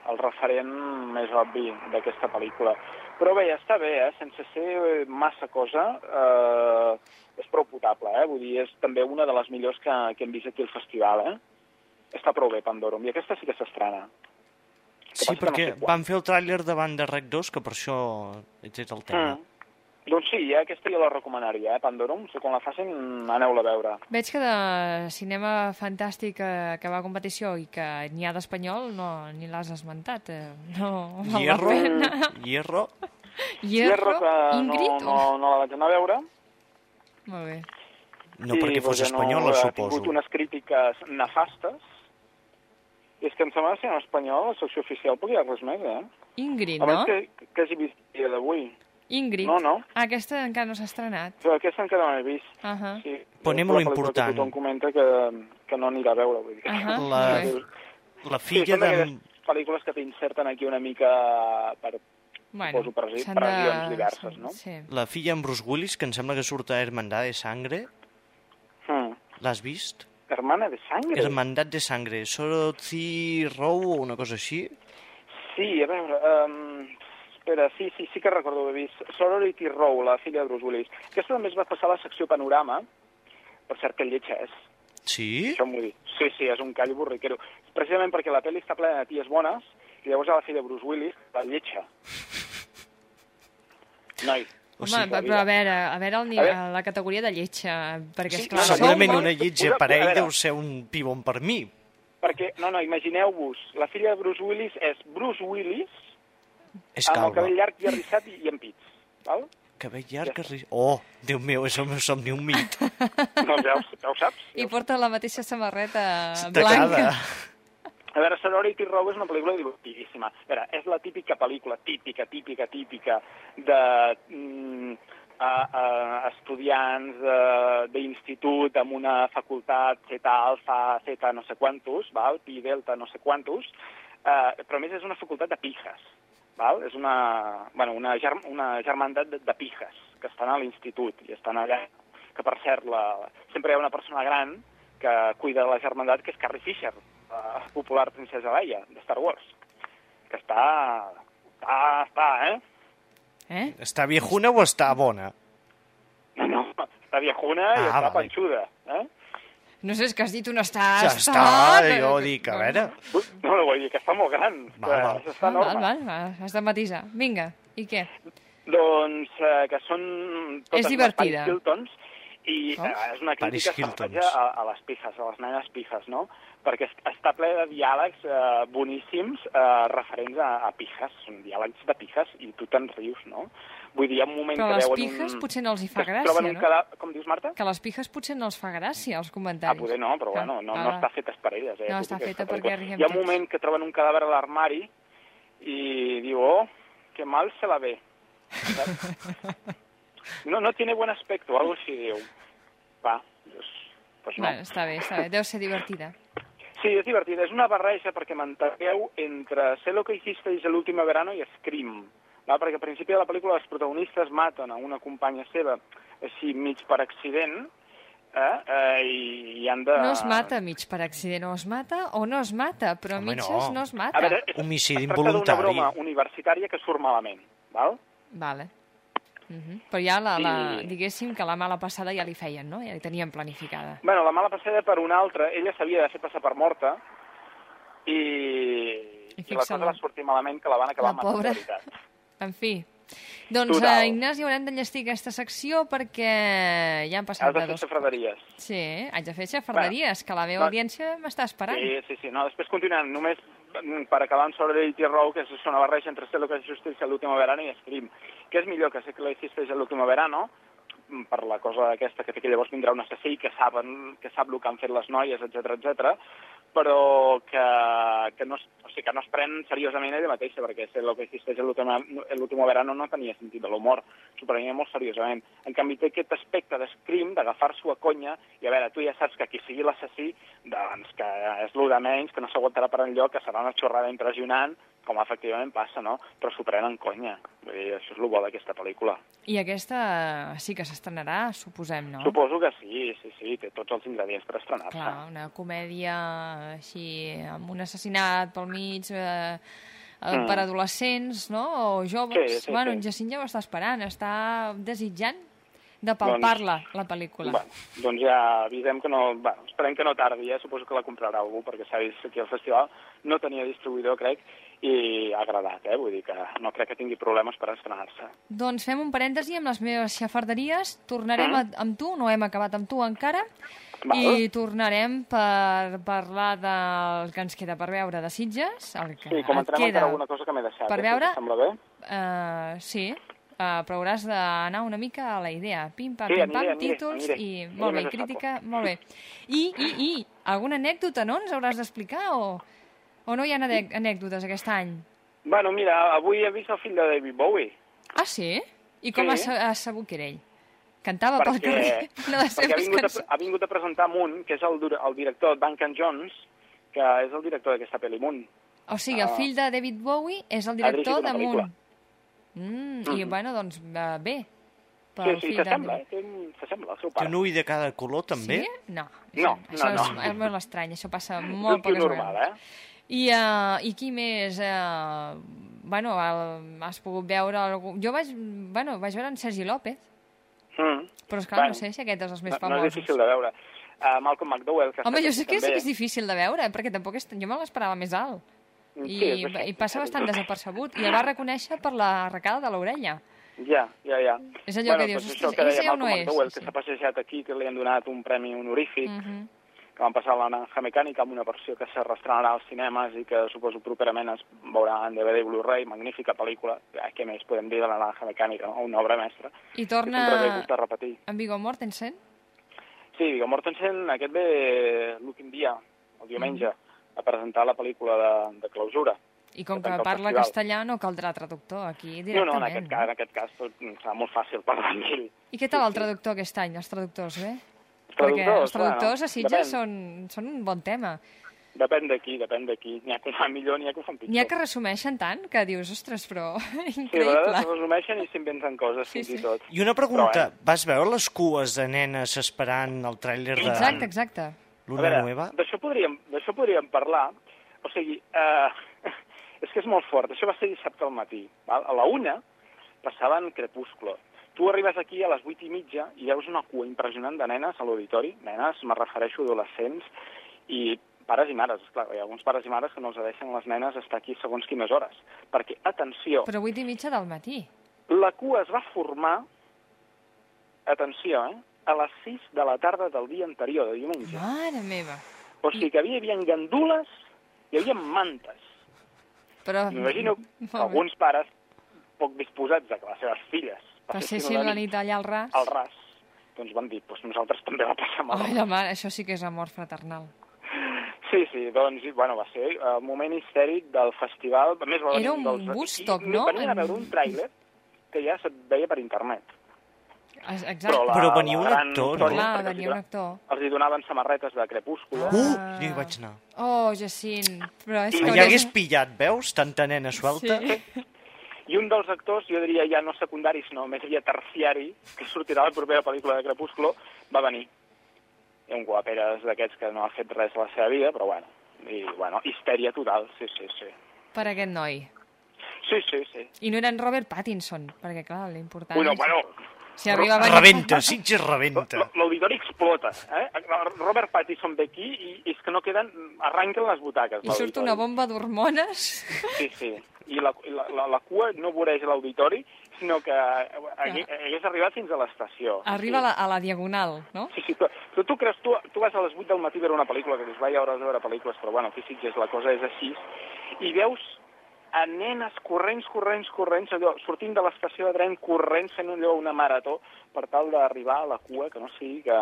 el referent més obvi d'aquesta pel·lícula. Però bé, està bé, eh? sense ser massa cosa, eh, és prou potable, eh? Vull dir, és també una de les millors que, que hem vist aquí al festival, eh? Està prou bé, Pandorum, i aquesta sí que s'estrena. Sí, que perquè van fer el tràiler davant de Rec 2, que per això he tret el tema. Mm. Doncs sí, eh? aquesta jo la recomanaria, eh? Pandorum, si quan la facin aneu-la a veure. Veig que de cinema fantàstic eh, que va a competició i que n'hi ha d'espanyol no, ni l'has esmentat. Eh. No val la Hierro, pena. Hierro, Hierro, que Ingrid? no, no, no la vaig anar a veure, Molt bé. no perquè fos perquè espanyola, no, Ha suposo. tingut unes crítiques nefastes. És que em sembla que en espanyol, la secció oficial, poc hi ha res més, eh? Ingrid, A no? menys que, que hagi vist dia d'avui. Ingrid. No, no. Ah, aquesta encara no s'ha estrenat. Però aquesta encara no l'he vist. Uh -huh. Sí, Ponem lo important. Que tothom comenta que, que no anirà a veure, vull dir. La- molt bé. La Sí, filla són de... pel·lícules que t'inserten aquí una mica per, Bueno, suposo, presi- s'han pressions diverses, no? Sí. La filla en Bruce Willis, que em sembla que surt a Hermandad de Sangre. Hmm. L'has vist? Hermana de sangre? Hermandad de Sangre. Sorotzi Row o una cosa així. Sí, a veure... Um, espera, sí, sí, sí que recordo haver vist. Sorority Row, la filla de Bruce Willis. Aquesta també es va passar a la secció Panorama. Per cert, que lletja és. Sí? Això m'ho dir. Sí, sí, és un call borriquero. Precisament perquè la pel·li està plena de ties bones i llavors a la filla de Bruce Willis la lletja. Noi. O Home, sigui, però a veure, a veure el A veure. la categoria de lletja, perquè Sí, és clar... no, no, Segurament no, una no, lletja no, per ell deu ser un pibon per mi. Perquè, no, no, imagineu-vos, la filla de Bruce Willis és Bruce Willis És amb el calva. cabell llarg i arrissat i, i amb pits. Val? Cabell llarg, arri... Oh, Déu meu, és el meu somni, un mit. doncs ja ho, ja ho saps. I porta la mateixa samarreta Tacada. A veure, Sorority Row és una pel·lícula divertidíssima. A veure, és la típica pel·lícula, típica, típica, típica, de mm, a, a, estudiants de- d'institut amb una facultat zeta alfa, zeta no sé quantos, val? pi delta no sé quantos, eh, però més és una facultat de pijes. Val? És una, bueno, una, germ, una germandat de, de pijes que estan a l'institut i estan allà. Que, per cert, la, sempre hi ha una persona gran que cuida de la germandat, que és Carrie Fisher, la popular princesa Leia, de Star Wars. Que està... Està, està, eh? Eh? Està viejuna o està bona? No, no, està viejuna i Ah, està vale. panxuda, eh? No sé, és que has dit un està... Ja està, està, jo dic, a veure... No, no, vull dir que està molt gran. Val, que val. Està Ah, val, val, val, has de matisar. Vinga, i què? Doncs eh, que són totes És divertida. les Paris Hiltons i Oh. eh, és una crítica a, a les pijes, a les nenes pijes, no? Perquè es- està ple de diàlegs eh, boníssims eh, referents a, a pijes, són diàlegs de pijes i tu te'n rius, no? Vull dir, hi ha un moment Però que les veuen pijes un... potser no els hi fa gràcia, un no? cadà... Com dius, Marta? Que les pijes potser no els fa gràcia, els Ah, comentaris. poder no, però bueno, no, no està feta per elles. Eh? No està feta perquè riguem Hi ha un moment que troben un cadàver a l'armari i diu, oh, que mal se la ve. No, no tiene buen aspecto, algo així diu. Va, doncs, doncs no. Bueno, està bé, està bé. Deu ser divertida. Sí, és divertida. És una barreja, perquè m'entengueu, entre Sé lo que hicisteis el último verano i Scream. Va? Perquè al principi de la pel·lícula els protagonistes maten a una companya seva així mig per accident eh? eh i, i han de... No es mata mig per accident, o es mata o no es mata, però Home, mitges no. no. es mata. A veure, és, Homicidi es tracta d'una involuntari. broma universitària que surt malament, val? Vale. Uh -huh. Però ja, la, la, I- diguéssim, que la mala passada ja li feien, no? Ja li tenien planificada. Bueno, la mala passada per una altra, ella s'havia de fer passar per morta i, I i la cosa va sortir malament que la van acabar La pobra. En fi. Doncs, Total. uh, Ignasi, haurem d'enllestir aquesta secció perquè ja han passat Has de fer dos... xafarderies. Sí, haig de fer xafarderies, que la meva no. audiència m'està esperant. Sí, sí, sí. No, després continuem. Només per acabar amb Solidarity Row, que és una barreja entre Sé lo que el último verano i Scream. Què és millor que Sé que lo el último verano, mm, per la cosa aquesta que que llavors vindrà un assassí que, saben, que sap el que han fet les noies, etc etc, però que, que, no, o sigui, que no es pren seriosament ella mateixa, perquè lo que hicisteis el último, el último verano no tenia sentit de l'humor, s'ho prenia molt seriosament. En canvi, té aquest aspecte de Scream, d'agafar-s'ho a conya, i a veure, tu ja saps que qui sigui l'assassí, doncs que és el de menys, que no s'aguantarà per enlloc, que serà una xorrada impressionant, com efectivament passa, no? Però s'ho prenen conya. Vull dir, això és el bo d'aquesta pel·lícula. I aquesta sí que s'estrenarà, suposem, no? Suposo que sí, sí, sí, té tots els ingredients per estrenar-se. Clar, una comèdia així, amb un assassinat pel mig, eh, eh, Mm. per adolescents, no? O joves. Sí, sí, bueno, sí. en Jacint ja ho està esperant, està desitjant de palpar-la, la pel·lícula. Bueno, doncs ja avisem que no... Bueno, esperem que no tardi, eh? suposo que la comprarà algú, perquè s'ha vist aquí al festival. No tenia distribuïdor, crec, i ha agradat, eh? Vull dir que no crec que tingui problemes per estrenar-se. Doncs fem un parèntesi amb les meves xafarderies. Tornarem Mm. a, amb tu, no hem acabat amb tu encara. Val. I tornarem per parlar del que ens queda per veure de Sitges. El que Sí, et queda alguna cosa que m'he deixat. per eh, si veure. et Sembla bé? Uh, sí, uh, però hauràs d'anar una mica a la idea. Pim, pam, Sí, pim, aniré, pam, aniré, títols aniré. i... Aniré Molt bé, crítica, molt bé. I, i, i, alguna anècdota, no? Ens hauràs d'explicar o, o no hi ha anè- anècdotes aquest any? Bueno, mira, avui he vist el fill de David Bowie. Ah, sí? I com Sí. has, has sabut que era ell? Cantava pel perquè, carrer una de les perquè ha seves vingut, a, ha vingut a presentar Moon, que és el, el director Duncan Jones, que és el director d'aquesta pel·li Moon. O sigui, el Ah. fill de David Bowie és el Ha director de. Moon. Mm, I, Mhm. bueno, doncs, bé. Sí, pel sí, fill s'assembla, d'en- eh? Té- S'assembla, el seu Té pare. un ull de cada color, també? Sí? No. No, això no, és, no. és molt estrany, això passa molt un tio poques normal, vegades. eh? I, uh, I qui més? Uh, bueno, el, has pogut veure algú... Jo vaig, bueno, vaig veure en Sergi López, Mm. però esclar, Bueno, no sé si aquest és els més no, no famosos. és difícil de veure. Uh, Malcolm McDowell, que Home, jo sé que sí també. que és difícil de veure, perquè tampoc és... jo me l'esperava més alt. I, Sí. I passa bastant desapercebut. I el va reconèixer per la arracada de l'orella. Ja, ja, ja. És allò que dius, doncs això que deia no Malcolm és? McDowell, Sí, que s'ha passejat aquí, que li han donat un premi honorífic, Mhm. Que van passar a la Naranja Mecànica amb una versió que se restrenarà als cinemes i que suposo properament es veurà en DVD i Blu-ray, magnífica pel·lícula. Eh, què més podem dir de la Naranja Mecànica, no? una obra mestra. I torna de repetir. en Viggo Mortensen. Sí, Viggo Mortensen, aquest ve l'últim dia, el diumenge, a presentar la pel·lícula de, de clausura. I com Que parla festival. castellà, no caldrà traductor aquí No, directament. no, en aquest, cas, en aquest cas serà molt fàcil parlar amb ell. I què tal el traductor aquest any, els traductors, bé? Els Perquè traductors, els traductors bueno, a Sitges són, són un bon tema. Depèn de qui, depèn de qui. N'hi ha que ho fan millor, n'hi ha que ho fan pitjor. N'hi ha que resumeixen tant que dius, ostres, però Sí, a vegades increïble. es resumeixen i s'inventen coses, Sí, fins sí. i tot. I una pregunta, Però, vas veure les cues de nenes esperant el tràiler de Exacte, exacte. A Luna veure, Nueva? d'això podríem, podríem parlar. O sigui, eh, és que és molt fort. Això va ser dissabte al matí. Val? A la una passaven Crepúsculo. Tu arribes aquí a les vuit i mitja i veus una cua impressionant de nenes a l'auditori. Nenes, me refereixo a adolescents i pares i mares. Esclar, hi ha alguns pares i mares que no els deixen les nenes estar aquí segons quines hores. Perquè, atenció, Però vuit i mitja del matí. la cua es va formar, atenció, eh, a les 6 de la tarda del dia anterior, de diumenge. Mare meva. O sigui que havia, hi havia gandules, hi havia mantes. Però... M'imagino que alguns pares poc disposats a que les seves filles Passessin la nit allà al ras. al ras, doncs van dir, doncs nosaltres també la passem al Ai, la mare, això sí que és amor fraternal. Sí, sí, doncs, bueno, va ser el moment histèric del festival. A més, va venir Era un dels... Woodstock, i, no? Venien a veure un tràiler que ja se't veia per internet. Exacte. Però, la, Però venia un la actor, no? Clar, venia un actor. Els hi donaven samarretes de crepúsculo. Uh, jo hi vaig anar. Oh, Jacint, però és que... Ja hagués pillat, veus? Tanta nena suelta. Sí. I un dels actors, jo diria ja no secundari, sinó més aviat terciari, que sortirà a la propera pel·lícula de Crepúsculo, va venir. I un guaperes d'aquests que no ha fet res a la seva vida, però bueno. I, bueno, histèria total, sí, sí, sí. Per aquest noi. Sí, sí, sí. I no era en Robert Pattinson, perquè clar, l'important Bueno, és... bueno, Si arriba a. Rebenta, Sitges rebenta. L'auditori explota, eh? Robert Pattinson ve aquí i, és que no queden... Arranquen les butaques. I surt una bomba d'hormones. Sí, sí. I la, la, la, la cua no voreix l'auditori, sinó que hagui- hagués arribat fins a l'estació. Arriba a la, a la diagonal, no? Sí, sí, però, però tu creus, tu, tu vas a les 8 del matí a veure una pel·lícula, que dius, vai, hauràs de veure pel·lícules, però bueno, aquí sí que és, la cosa és així, i veus nenes corrents, corrents, corrents, allò, sortint de l'estació de tren, corrents, fent allò una marató, per tal d'arribar a la cua, que no sigui que,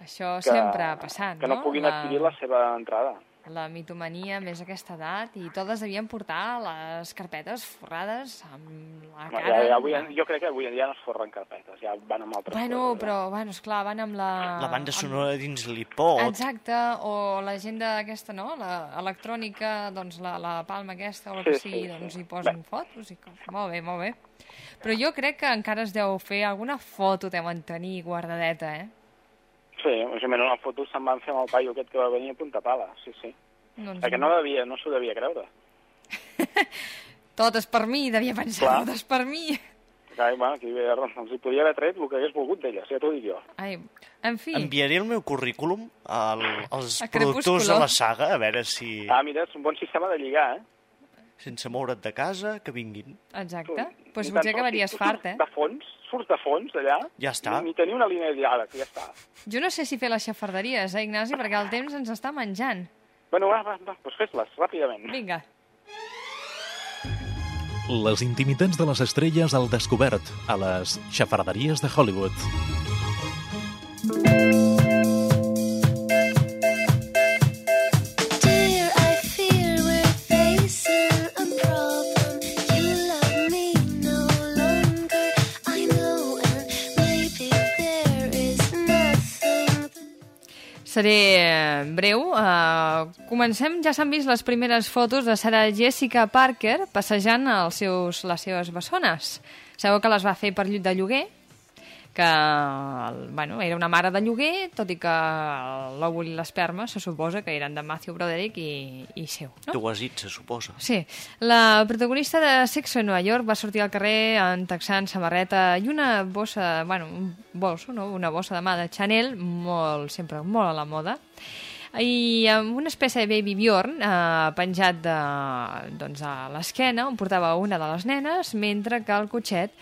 Això que, sempre passant, que no, puguin La- adquirir la seva entrada. La mitomania més a aquesta edat i totes devien portar les carpetes forrades amb la cara... ja, ja, avui, jo crec que avui en dia no es forren carpetes, ja van amb altres Bueno, coses. però, bueno, esclar, van amb la... La banda amb- sonora dins l'hipot. Exacte, o la gent d'aquesta, no?, la electrònica, doncs la, la palma aquesta o el Sí, que sigui, sí. doncs hi posen fotos i coses. Molt bé, molt bé. Però jo crec que encara es deu fer alguna foto, deuen tenir guardadeta, eh? Sí, més o menys una foto se'n van fer amb el paio aquest que va venir a Punta Pala, sí, sí. Doncs Perquè no, devia, no s'ho devia creure. Tot és per mi, devia pensar, Clar. tot és per mi. Que, bueno, aquí els hi podia haver tret el que hagués volgut d'elles, ja t'ho dic jo. Ai, en fi, Enviaré el meu currículum al, als A productors de la saga, a veure si, Ah, mira, és un bon sistema de lligar, eh? sense moure't de casa, que vinguin. exacte. Doncs pues potser acabaries fart, eh? De fons, surts de fons, allà, Ja està. ni tenir una línia de diàleg, ja està. Jo no sé si fer les xafarderies, eh, Ignasi, perquè el temps ens està menjant. Bueno, va, va, va doncs fes-les, ràpidament. Vinga. Les intimitats de les estrelles al descobert a les xafarderies de Hollywood. Dear, Seré eh, breu. Uh, comencem, ja s'han vist les primeres fotos de Sarah Jessica Parker passejant els seus, les seves bessones. Sabeu que les va fer per llut de lloguer, que el, bueno, era una mare de lloguer, tot i que l'òvul i l'esperma se suposa que eren de Matthew Broderick i, i seu. No? Tu has dit, se suposa. Sí, la protagonista de Sexo en Nova York va sortir al carrer en texans, samarreta i una bossa, bueno, un bolso, no? una bossa de mà de Chanel, molt, sempre molt a la moda, i amb una espècie de baby Bjorn eh, penjat de, doncs, a l'esquena on portava una de les nenes, mentre que al cotxet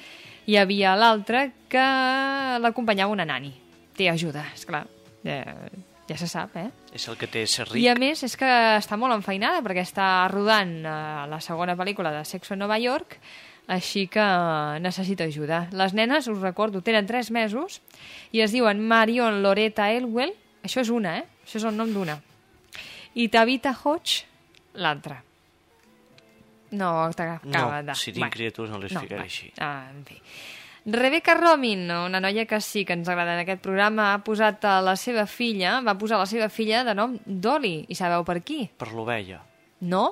hi havia l'altra que l'acompanyava una nani. Té ajuda, esclar. Eh, ja se sap, eh? És el que té ser ric. I a més és que està molt enfeinada perquè està rodant eh, la segona pel·lícula de Sexo en Nova York, així que necessita ajuda. Les nenes, us recordo, tenen 3 mesos i es diuen Marion Loretta Elwell, això és una, eh? Això és el nom d'una. I Tabitha Hodge, l'altra. No, t'acaba No, de... si tinc criatures no les ficaré va. així. Ah, en fi. Rebecca Romin, una noia que sí que ens agrada en aquest programa, ha posat a la seva filla, va posar la seva filla de nom Dolly. I sabeu per qui? Per l'ovella. No?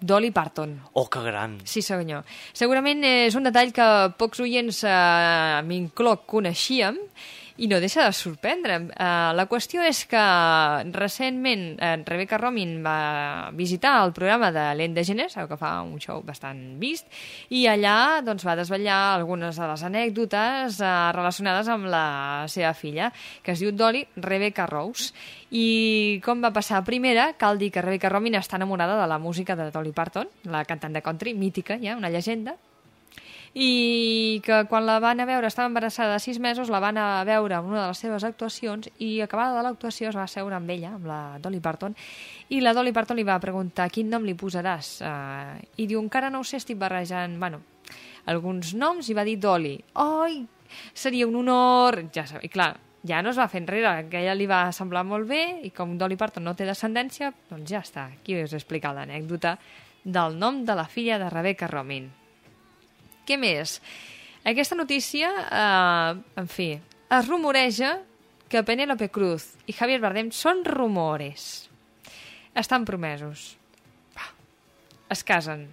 Dolly Parton. Oh, que gran. Sí, senyor. Segurament és un detall que pocs oients, eh, m'incloc, coneixíem i no deixa de sorprendre'm. Eh, la qüestió és que recentment eh, Rebecca Romin va visitar el programa de l'En DeGeneres, que fa un show bastant vist, i allà doncs, va desvetllar algunes de les anècdotes eh, relacionades amb la seva filla, que es diu Dolly Rebecca Rose. I com va passar a primera, cal dir que Rebecca Romin està enamorada de la música de Dolly Parton, la cantant de country, mítica ja, una llegenda, i que quan la van a veure, estava embarassada de 6 mesos, la van a veure en una de les seves actuacions i acabada de l'actuació es va seure amb ella, amb la Dolly Parton, i la Dolly Parton li va preguntar quin nom li posaràs. Uh, I diu, encara no ho sé, estic barrejant, bueno, alguns noms i va dir Dolly. Ai, seria un honor... Ja sab... I clar, ja no es va fer enrere, que ella li va semblar molt bé i com Dolly Parton no té descendència, doncs ja està. Aquí us he explicat l'anècdota del nom de la filla de Rebecca Romin. Què més? Aquesta notícia, eh, en fi, es rumoreja que Penélope Cruz i Javier Bardem són rumores. Estan promesos. Va. Es casen.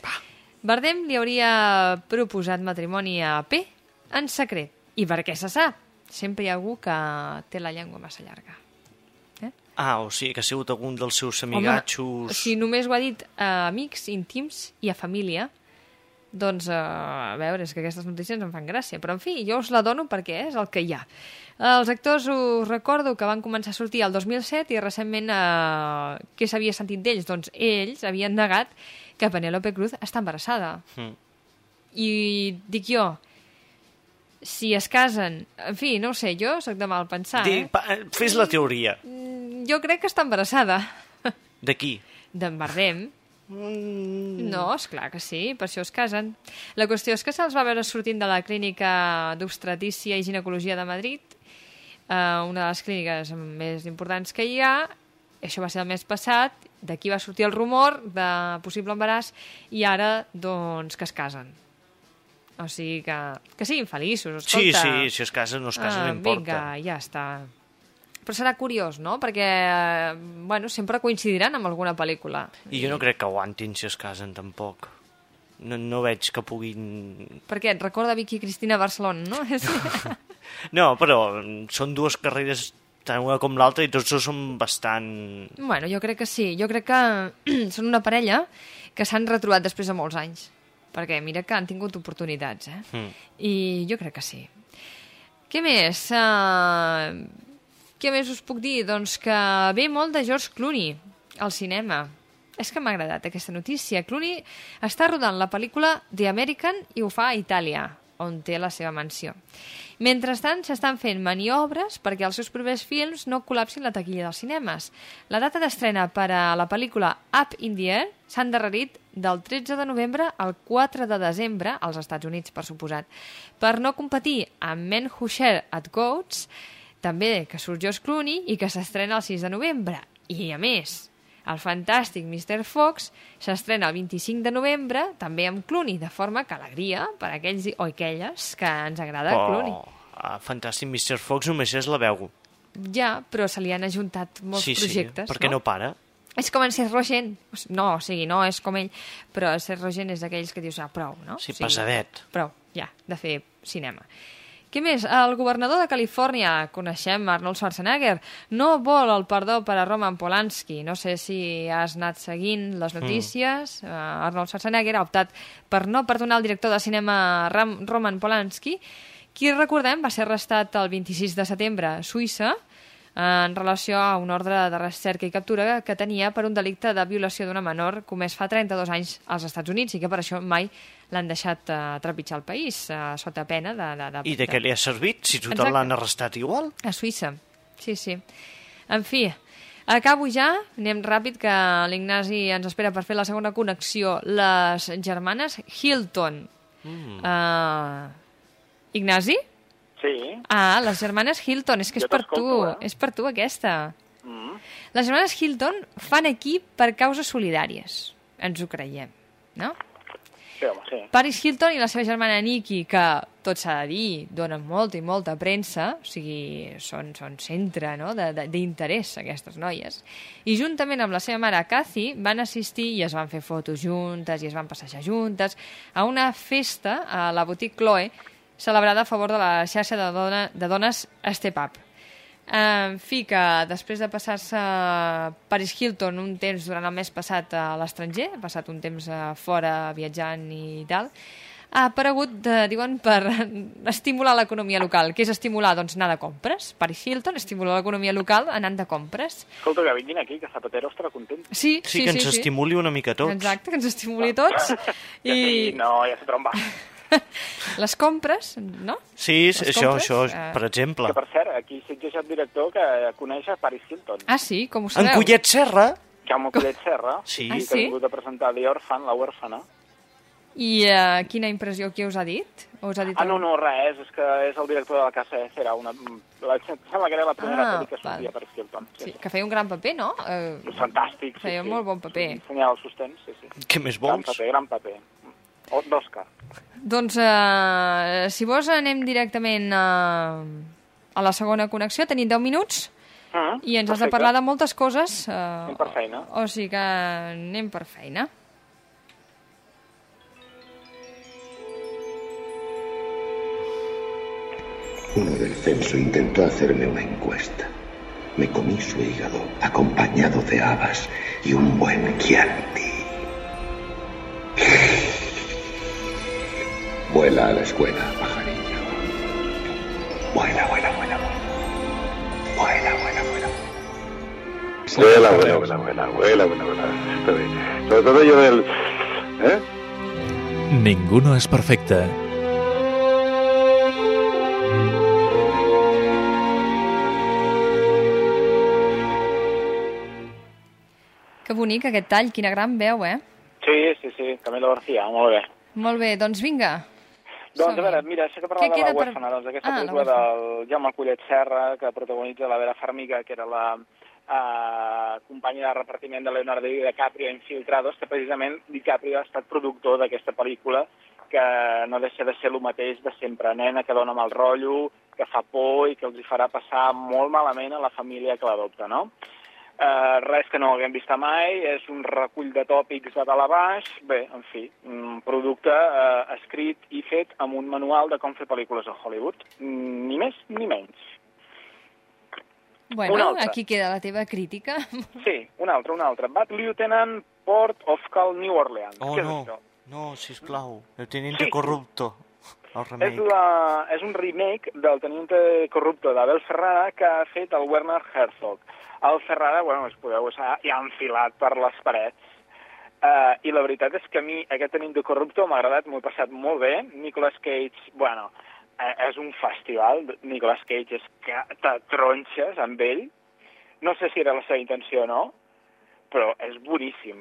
Va. Bardem li hauria proposat matrimoni a P en secret. I per què se sap? Sempre hi ha algú que té la llengua massa llarga. Ah, o sigui que ha sigut algun dels seus amigatxos... Home, si només ho ha dit a amics íntims i a família, doncs, eh, a veure, és que aquestes notícies em fan gràcia. Però, en fi, jo us la dono perquè és el que hi ha. Els actors us recordo que van començar a sortir el 2007 i recentment eh, què s'havia sentit d'ells? Doncs ells havien negat que Penélope Cruz està embarassada. Mm. I dic jo, si es casen... En fi, no ho sé, jo sóc de mal pensar, Di, eh? pa, fes la teoria. Mm, Jo crec que està embarassada. De qui? D'en Bardem. No, és clar que sí, per això es casen. La qüestió és que se'ls va veure sortint de la clínica d'obstetrícia i ginecologia de Madrid, eh, una de les clíniques més importants que hi ha, això va ser el mes passat, d'aquí va sortir el rumor de possible embaràs i ara, doncs, que es casen. O sigui que, que siguin feliços, Sí, escolta. sí, si es casen no es casen, Ah, no importa. Vinga, ja està. Però serà curiós, no? Perquè, eh, bueno, sempre coincidiran amb alguna pel·lícula. I jo no crec que aguantin si es casen, tampoc. No, no veig que puguin... Per què? Et recorda Vicky Cristina Barcelona, no? És- No, però són dues carreres, tant una com l'altra, i tots dos són bastant... bueno, jo crec que sí. Jo crec que són una parella que s'han retrobat després de molts anys. Perquè mira que han tingut oportunitats, eh? Mm. I jo crec que sí. Què més? Uh, què més us puc dir? Doncs que ve molt de George Clooney al cinema. És que m'ha agradat aquesta notícia. Clooney està rodant la pel·lícula The American i ho fa a Itàlia, on té la seva mansió. Mentrestant, s'estan fent maniobres perquè els seus propers films no col·lapsin la taquilla dels cinemes. La data d'estrena per a la pel·lícula Up in the Air s'ha endarrerit del 13 de novembre al 4 de desembre als Estats Units, per suposat, per no competir amb Men Who Share at Goats, també que surt George Clooney i que s'estrena el 6 de novembre. I, a més, el fantàstic Mr. Fox s'estrena el 25 de novembre, també amb Clooney, de forma que alegria per aquells o aquelles que ens agrada Clooney. ah, fantàstic, Mr. Fox només és la veu. Ja, però se li han ajuntat molts sí, projectes, sí, perquè no? para. És com en Seth Rogen. No, o sigui, no és com ell, però Seth Rogen és d'aquells que dius, ah, prou, no? Sí, O sigui, pesadet. Prou, ja, de fer cinema. Què més? El governador de Califòrnia, coneixem Arnold Schwarzenegger, no vol el perdó per a Roman Polanski. No sé si has anat seguint les notícies. Mm. Uh, Arnold Schwarzenegger ha optat per no perdonar el director de cinema Ram Roman Polanski, qui, recordem, va ser arrestat el 26 de setembre a Suïssa en relació a un ordre de recerca i captura que tenia per un delicte de violació d'una menor comès fa 32 anys als Estats Units i que per això mai l'han deixat uh, trepitjar el país uh, sota pena de... de, de I de què li ha servit, si tothom l'han arrestat igual? A Suïssa, sí, sí. En fi, acabo ja, anem ràpid, que l'Ignasi ens espera per fer la segona connexió. Les germanes Hilton. Mm. Uh, Ignasi? Sí. Ah, les germanes Hilton, és que és Jo per tu, eh? és per tu aquesta. Mm. Les germanes Hilton fan equip per causes solidàries, ens ho creiem, no? Sí, home, sí. Paris Hilton i la seva germana Nikki, que tot s'ha de dir, donen molta i molta premsa, o sigui, són, són centre no? d'interès aquestes noies. I juntament amb la seva mare Cathy van assistir i es van fer fotos juntes i es van passejar juntes a una festa a la boutique Chloe celebrada a favor de la xarxa de, dona, de dones Step Up. En fi, que després de passar-se Paris Hilton un temps durant el mes passat a l'estranger, ha passat un temps eh, fora viatjant i tal, ha aparegut, eh, diuen, per estimular l'economia local. Què és estimular? Doncs anar de compres. Paris Hilton estimula l'economia local anant de compres. Escolta, que vinguin aquí, que Zapatero estarà content. Sí, Sí, sí, que sí. ens sí. estimuli una mica tots. Exacte, que ens estimuli tots. I... Sí, I, no, ja se tromba. Les compres, no? Sí, Les això, compres, això, eh, per exemple. Que, per cert, aquí Sitges hi ha un director que coneix a Paris Hilton. Ah, sí? Com ho En sabeu? Collet Serra, Jaume Collet Serra, Sí. Ah, que sí? ha vingut a presentar The Orphan, la huérfana. I uh, quina impressió que us ha dit? O us ha dit Ah, no, no, res, és que és el director de la Casa F, era una... La, sembla que era la primera Ah, pel·li que sortia Paris Hilton. Sí, Sí, sí. que feia un gran paper, no? Uh, Fantàstic, sí, Feia sí. molt bon paper. Ensenyava els sostens, sí, sí. què més Gran vols? paper, gran paper. O d'Òscar. doncs, uh, si vols, anem directament a, a la segona connexió. Tenim 10 minuts Mm, i ens has de perfecte. parlar de moltes coses. Uh, Anem per feina. O sigui que anem per feina. Uno del censo intentó hacerme una encuesta. Me comí su hígado, acompañado de habas y un buen Chianti. Vuela a la escuela, pajarillo. Vuela, vuela, vuela. Vuela, vuela, vuela. Vuela, vuela, vuela, vuela, vuela, vuela, vuela. Bien. Sobre todo yo del... ¿Eh? Ninguno és perfecte. Que bonic aquest tall, quina gran veu, eh? Sí, sí, sí, Camilo García, molt bé. Molt bé, doncs vinga. Doncs, a veure, mira, sé que parlava de la per- huérfana, doncs aquesta Ah, la pel·lícula del Jaume Collet Serra, que protagonitza la Vera Farmiga, que era la eh, companya de repartiment de Leonardo DiCaprio Infiltrados, que precisament DiCaprio ha estat productor d'aquesta pel·lícula, que no deixa de ser el mateix de sempre, nena que dona mal rotllo, que fa por i que els hi farà passar molt malament a la família que l'adopta, no? Uh, res que no haguem vist mai, és un recull de tòpics de dalt a baix, bé, en fi, un producte uh, escrit i fet amb un manual de com fer pel·lícules a Hollywood, Mm, ni més ni menys. Una Bueno, altra. aquí queda la teva crítica. Sí, un altre, un altre. Bad Lieutenant Port of Call New Orleans. Oh, Què és no. això? No, sisplau. El teniente Sí. corrupto. El És, remake. la, és un remake del Teniente Corrupto d'Abel Ferrara que ha fet el Werner Herzog. El Ferrara, bueno, es podeu saber, ja enfilat per les parets. Uh, I la veritat és que a mi aquest Teniente Corrupto m'ha agradat, m'ho he passat molt bé. Nicolas Cage, bueno, eh, és un festival. Nicolas Cage és que te tronxes amb ell. No sé si era la seva intenció o no, però és boníssim.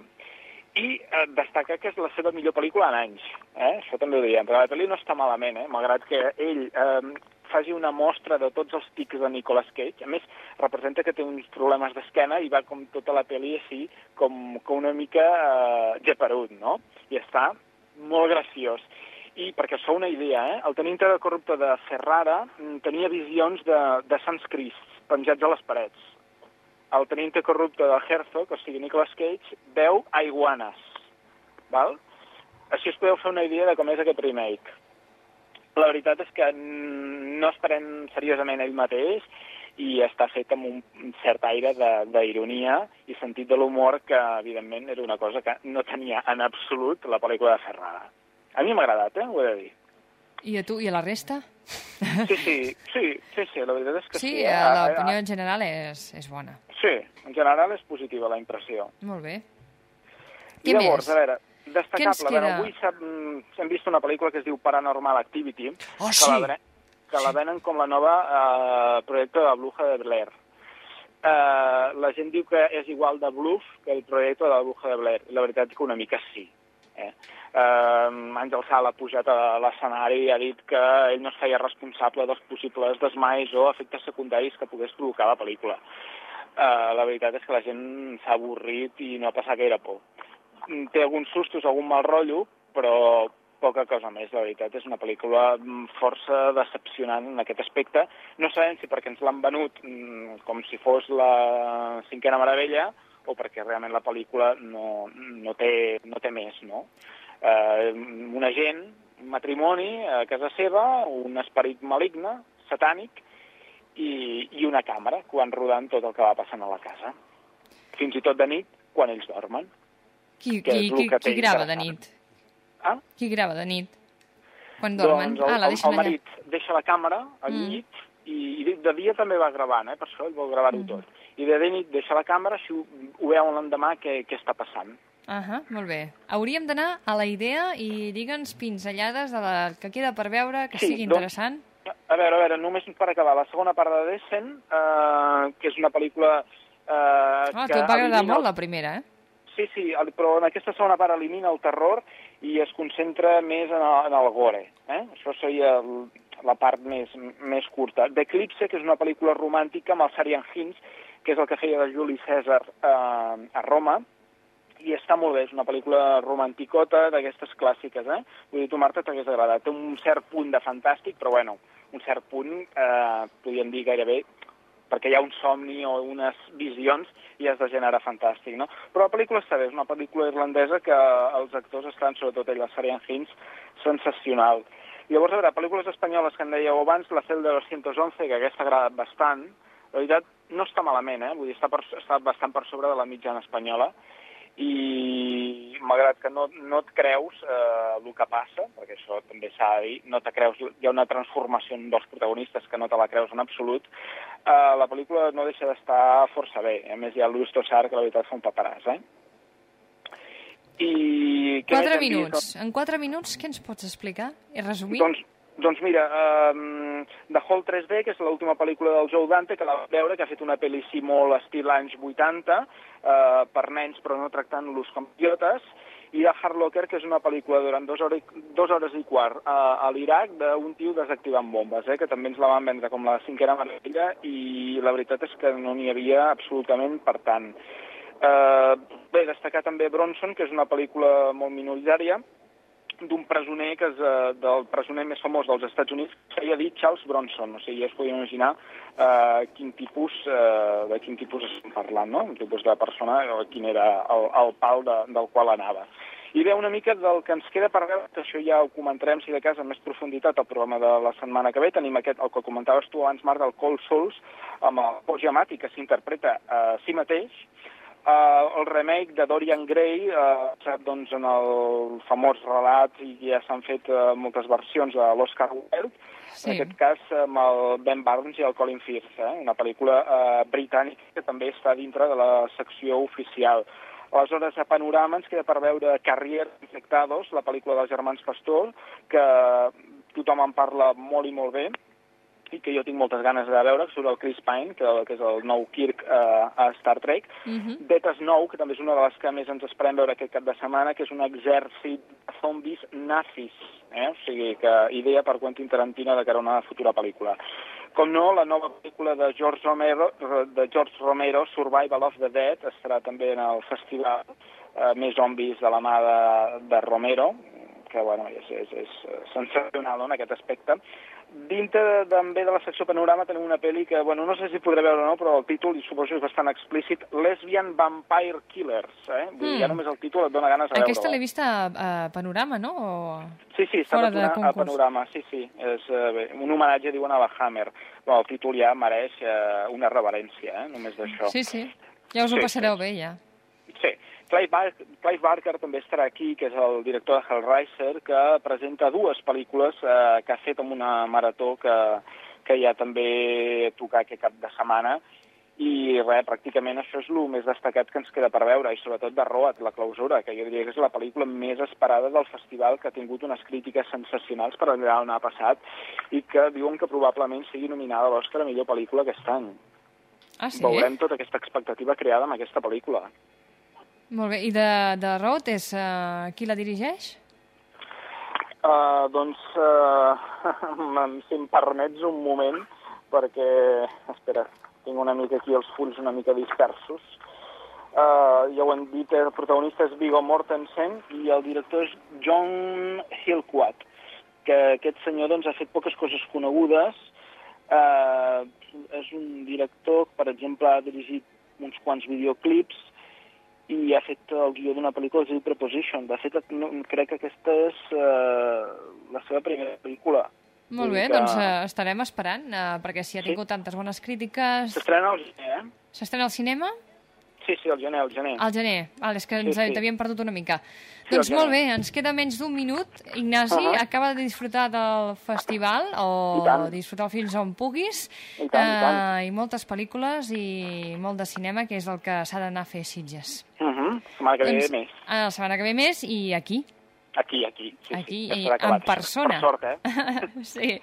I eh, destacar que és la seva millor pel·lícula en anys. Eh? Això també ho diríem. Però la pel·li no està malament, eh? malgrat que ell eh, faci una mostra de tots els tics de Nicolas Cage. A més, representa que té uns problemes d'esquena i va com tota la pel·li així, com, com una mica eh, geperut, no? I està molt graciós. I perquè us fa una idea, eh? el teninte de corrupte de Ferrara mm, tenia visions de, de Sants Crists penjats a les parets el teninte corrupte de Herzog, o sigui, Nicolas Cage, veu aiguanes. Val? Així us podeu fer una idea de com és aquest remake. La veritat és que no es pren seriosament ell mateix i està fet amb un cert aire de- d'ironia i sentit de l'humor que, evidentment, era una cosa que no tenia en absolut la pel·lícula de Ferrara. A mi m'ha agradat, eh? Ho he de dir. I a tu i a la resta? Sí, sí, sí, sí, sí la veritat és que sí. Sí, eh? eh, l'opinió ah, en general és, és bona. Sí, en general és positiva la impressió. Molt bé. I Què llavors, més? a veure, destacable, a veure, avui hem vist una pel·lícula que es diu Paranormal Activity, Oh, que, sí! la, vene- que la venen com la nova eh, projecte de la Bruja de Blair. Eh, la gent diu que és igual de bluff que el projecte de la Bruja de Blair. La veritat és que una mica sí. Eh? Eh, Àngel Sala ha pujat a l'escenari i ha dit que ell no es feia responsable dels possibles desmais o efectes secundaris que pogués provocar la pel·lícula. Uh, la veritat és que la gent s'ha avorrit i no ha passat gaire por. Mm, Té alguns sustos, algun mal rotllo, però poca cosa més, la veritat. És una pel·lícula mm, força decepcionant en aquest aspecte. No sabem si perquè ens l'han venut mm, com si fos la cinquena meravella o perquè realment la pel·lícula no, no, té, no té més, no? Eh, un agent, un matrimoni a casa seva, un esperit maligne, satànic, i, i una càmera quan rodant tot el que va passant a la casa. Fins i tot de nit, quan ells dormen. Qui, que qui, el qui, que qui grava de nit? Ah? Qui grava de nit? Quan dormen? Doncs el, ah, la el, deixen el allà. marit deixa la càmera al Mm. llit i, i de dia també va gravant, eh? per això ell vol gravar-ho Mm. tot. I de nit deixa la càmera, així ho, ho veuen l'endemà què, què està passant. Ahà, molt bé. Hauríem d'anar a la idea i digue'ns pinzellades de la que queda per veure, que Sí, sigui doncs- interessant. A veure, a veure, només per acabar, la segona part de Descent, eh, que és una pel·lícula... Eh, Ah, a que tu et va agradar molt el- la primera, eh? Sí, sí, però en aquesta segona part elimina el terror i es concentra més en el, en el gore. Eh? Això seria la part més, més curta. D'Eclipse, que és una pel·lícula romàntica amb el Sarian Hinds, que és el que feia de Juli César eh, a Roma, i està molt bé, és una pel·lícula romanticota d'aquestes clàssiques, eh? Vull dir, tu, Marta, t'hagués agradat. Té un cert punt de fantàstic, però bueno, un cert punt, eh, podríem dir gairebé, perquè hi ha un somni o unes visions i has de generar fantàstic, no? Però la pel·lícula està bé, és una pel·lícula irlandesa que els actors estan, sobretot ell, la Sarian Hinds, sensacional. Llavors, a veure, pel·lícules espanyoles que en dèieu abans, La celda de 211, que aquesta ha agradat bastant, la veritat, no està malament, eh? Vull dir, està, per, està bastant per sobre de la mitjana espanyola, i malgrat que no, no et creus eh, el que passa, perquè això també s'ha de dir, no te creus, hi ha una transformació dels protagonistes que no te la creus en absolut, eh, la pel·lícula no deixa d'estar força bé. A més, hi ha Luis Tosar, que la veritat fa un paperàs, eh? I... Quatre minuts. En quatre minuts, què ens pots explicar? I resumir? Doncs, doncs mira, um, The Hall 3D, que és l'última pel·lícula del Joe Dante, que la vam veure, que ha fet una pel·li sí molt estil anys 80, uh, per nens però no tractant-los com idiotes, i The Hard Locker, que és una pel·lícula durant dues hores, dues hores i quart uh, a l'Iraq d'un tio desactivant bombes, eh, que també ens la van vendre com la cinquena meravella i la veritat és que no n'hi havia absolutament per tant. Uh, bé, destacar també Bronson, que és una pel·lícula molt minoritària, d'un presoner que és uh, del presoner més famós dels Estats Units, que s'havia dit Charles Bronson, o sigui, ja es podia imaginar uh, quin tipus, uh, de quin tipus estem parlant, no? Un tipus de persona, o quin era el, el pal de, del qual anava. I bé, una mica del que ens queda per veure, que això ja ho comentarem, si de cas, amb més profunditat al programa de la setmana que ve. Tenim aquest, el que comentaves tu abans, Marc, del Cold Souls, amb el Paul Giamatti, que s'interpreta a si mateix, Uh, el remake de Dorian Gray, uh, sap, doncs, en el famós relat, i ja s'han fet uh, moltes versions de l'Oscar Wilde, Sí. en aquest cas amb el Ben Barnes i el Colin Firth, eh? una pel·lícula uh, britànica que també està dintre de la secció oficial. Aleshores, a Panorama ens queda per veure Carrier Infectados, la pel·lícula dels germans Pastor, que tothom en parla molt i molt bé, i que jo tinc moltes ganes de veure, que surt el Chris Pine, que, que és el nou Kirk eh, a Star Trek, Mhm. Beta Snow, que també és una de les que més ens esperem veure aquest cap de setmana, que és un exèrcit de zombis nazis, eh? o sigui, que idea per Quentin Tarantino de cara a una futura pel·lícula. Com no, la nova pel·lícula de George Romero, de George Romero Survival of the Dead, estarà també en el festival eh, Més zombis de la mà de, de Romero, que bueno, és, és, és sensacional no, en aquest aspecte. Dintre també de la secció Panorama tenim una pel·li que, bueno, no sé si podré veure o no, però el títol, i suposo que és bastant explícit, Lesbian Vampire Killers, eh? Vull dir, Mm. ja només el títol et dona ganes de Aquesta l'he veure-la. vista a, a Panorama, no? O... Sí, sí, està fora a, a. Panorama, sí, sí. És eh, bé, un homenatge, diuen, a la Hammer. Però el títol ja mereix eh, una reverència, eh? només d'això. Sí, sí. Ja us ho Sí, passareu bé, ja. Clive, Bar Clive Barker també estarà aquí, que és el director de Hellraiser, que presenta dues pel·lícules eh, que ha fet amb una marató que, que ja també tocar aquest cap de setmana i res, pràcticament això és el més destacat que ens queda per veure, i sobretot de Road, la clausura, que jo diria que és la pel·lícula més esperada del festival, que ha tingut unes crítiques sensacionals per allà on ha passat, i que diuen que probablement sigui nominada a l'Oscar a millor pel·lícula aquest any. Ah, sí? Veurem tota aquesta expectativa creada amb aquesta pel·lícula. Molt bé. I de, de Road és uh, qui la dirigeix? Uh, doncs, uh, si em permets un moment, perquè, espera, tinc una mica aquí els fulls una mica dispersos. Uh, ja ho hem dit, el protagonista és Viggo Mortensen i el director és John Hillquat, que aquest senyor doncs, ha fet poques coses conegudes. Uh, és un director que, per exemple, ha dirigit uns quants videoclips i ha fet el guió d'una pel·lícula que es diu Preposition. De fet, no, crec que aquesta és uh, la seva primera pel·lícula. Molt bé, que doncs uh, estarem esperant, uh, perquè si ha tingut tantes bones crítiques... S'estrena al cine, eh? S'estrena al cinema? Sí, sí, el gener, el gener. Al gener. Val, és que ens Sí, sí. t'havíem perdut una mica. Sí, doncs al molt bé, ens queda menys d'un minut. Ignasi, Ahà. acaba de disfrutar del festival, o disfrutar fins on puguis, I tant, i tant. eh, i moltes pel·lícules i molt de cinema, que és el que s'ha d'anar a fer a Sitges. Uh -huh. setmana que ve Doncs, més. eh, La setmana que ve més i aquí, Aquí, aquí. Sí, aquí, sí, ja i acabat. en persona. Per sort, eh? sí.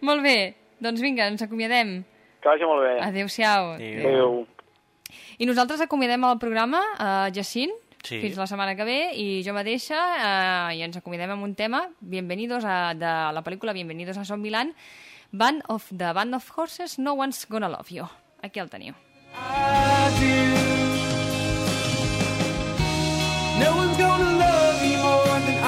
Molt bé, doncs vinga, ens acomiadem. Que vagi molt bé. Adéu-siau. Adéu. I nosaltres acomiadem el programa, eh, Jacint, Sí. fins la setmana que ve, i jo mateixa, eh, i ens acomiadem amb un tema, Bienvenidos a, de la pel·lícula Bienvenidos a Son Milan, Band of the Band of Horses, No One's Gonna Love You. Aquí el teniu. No one's gonna love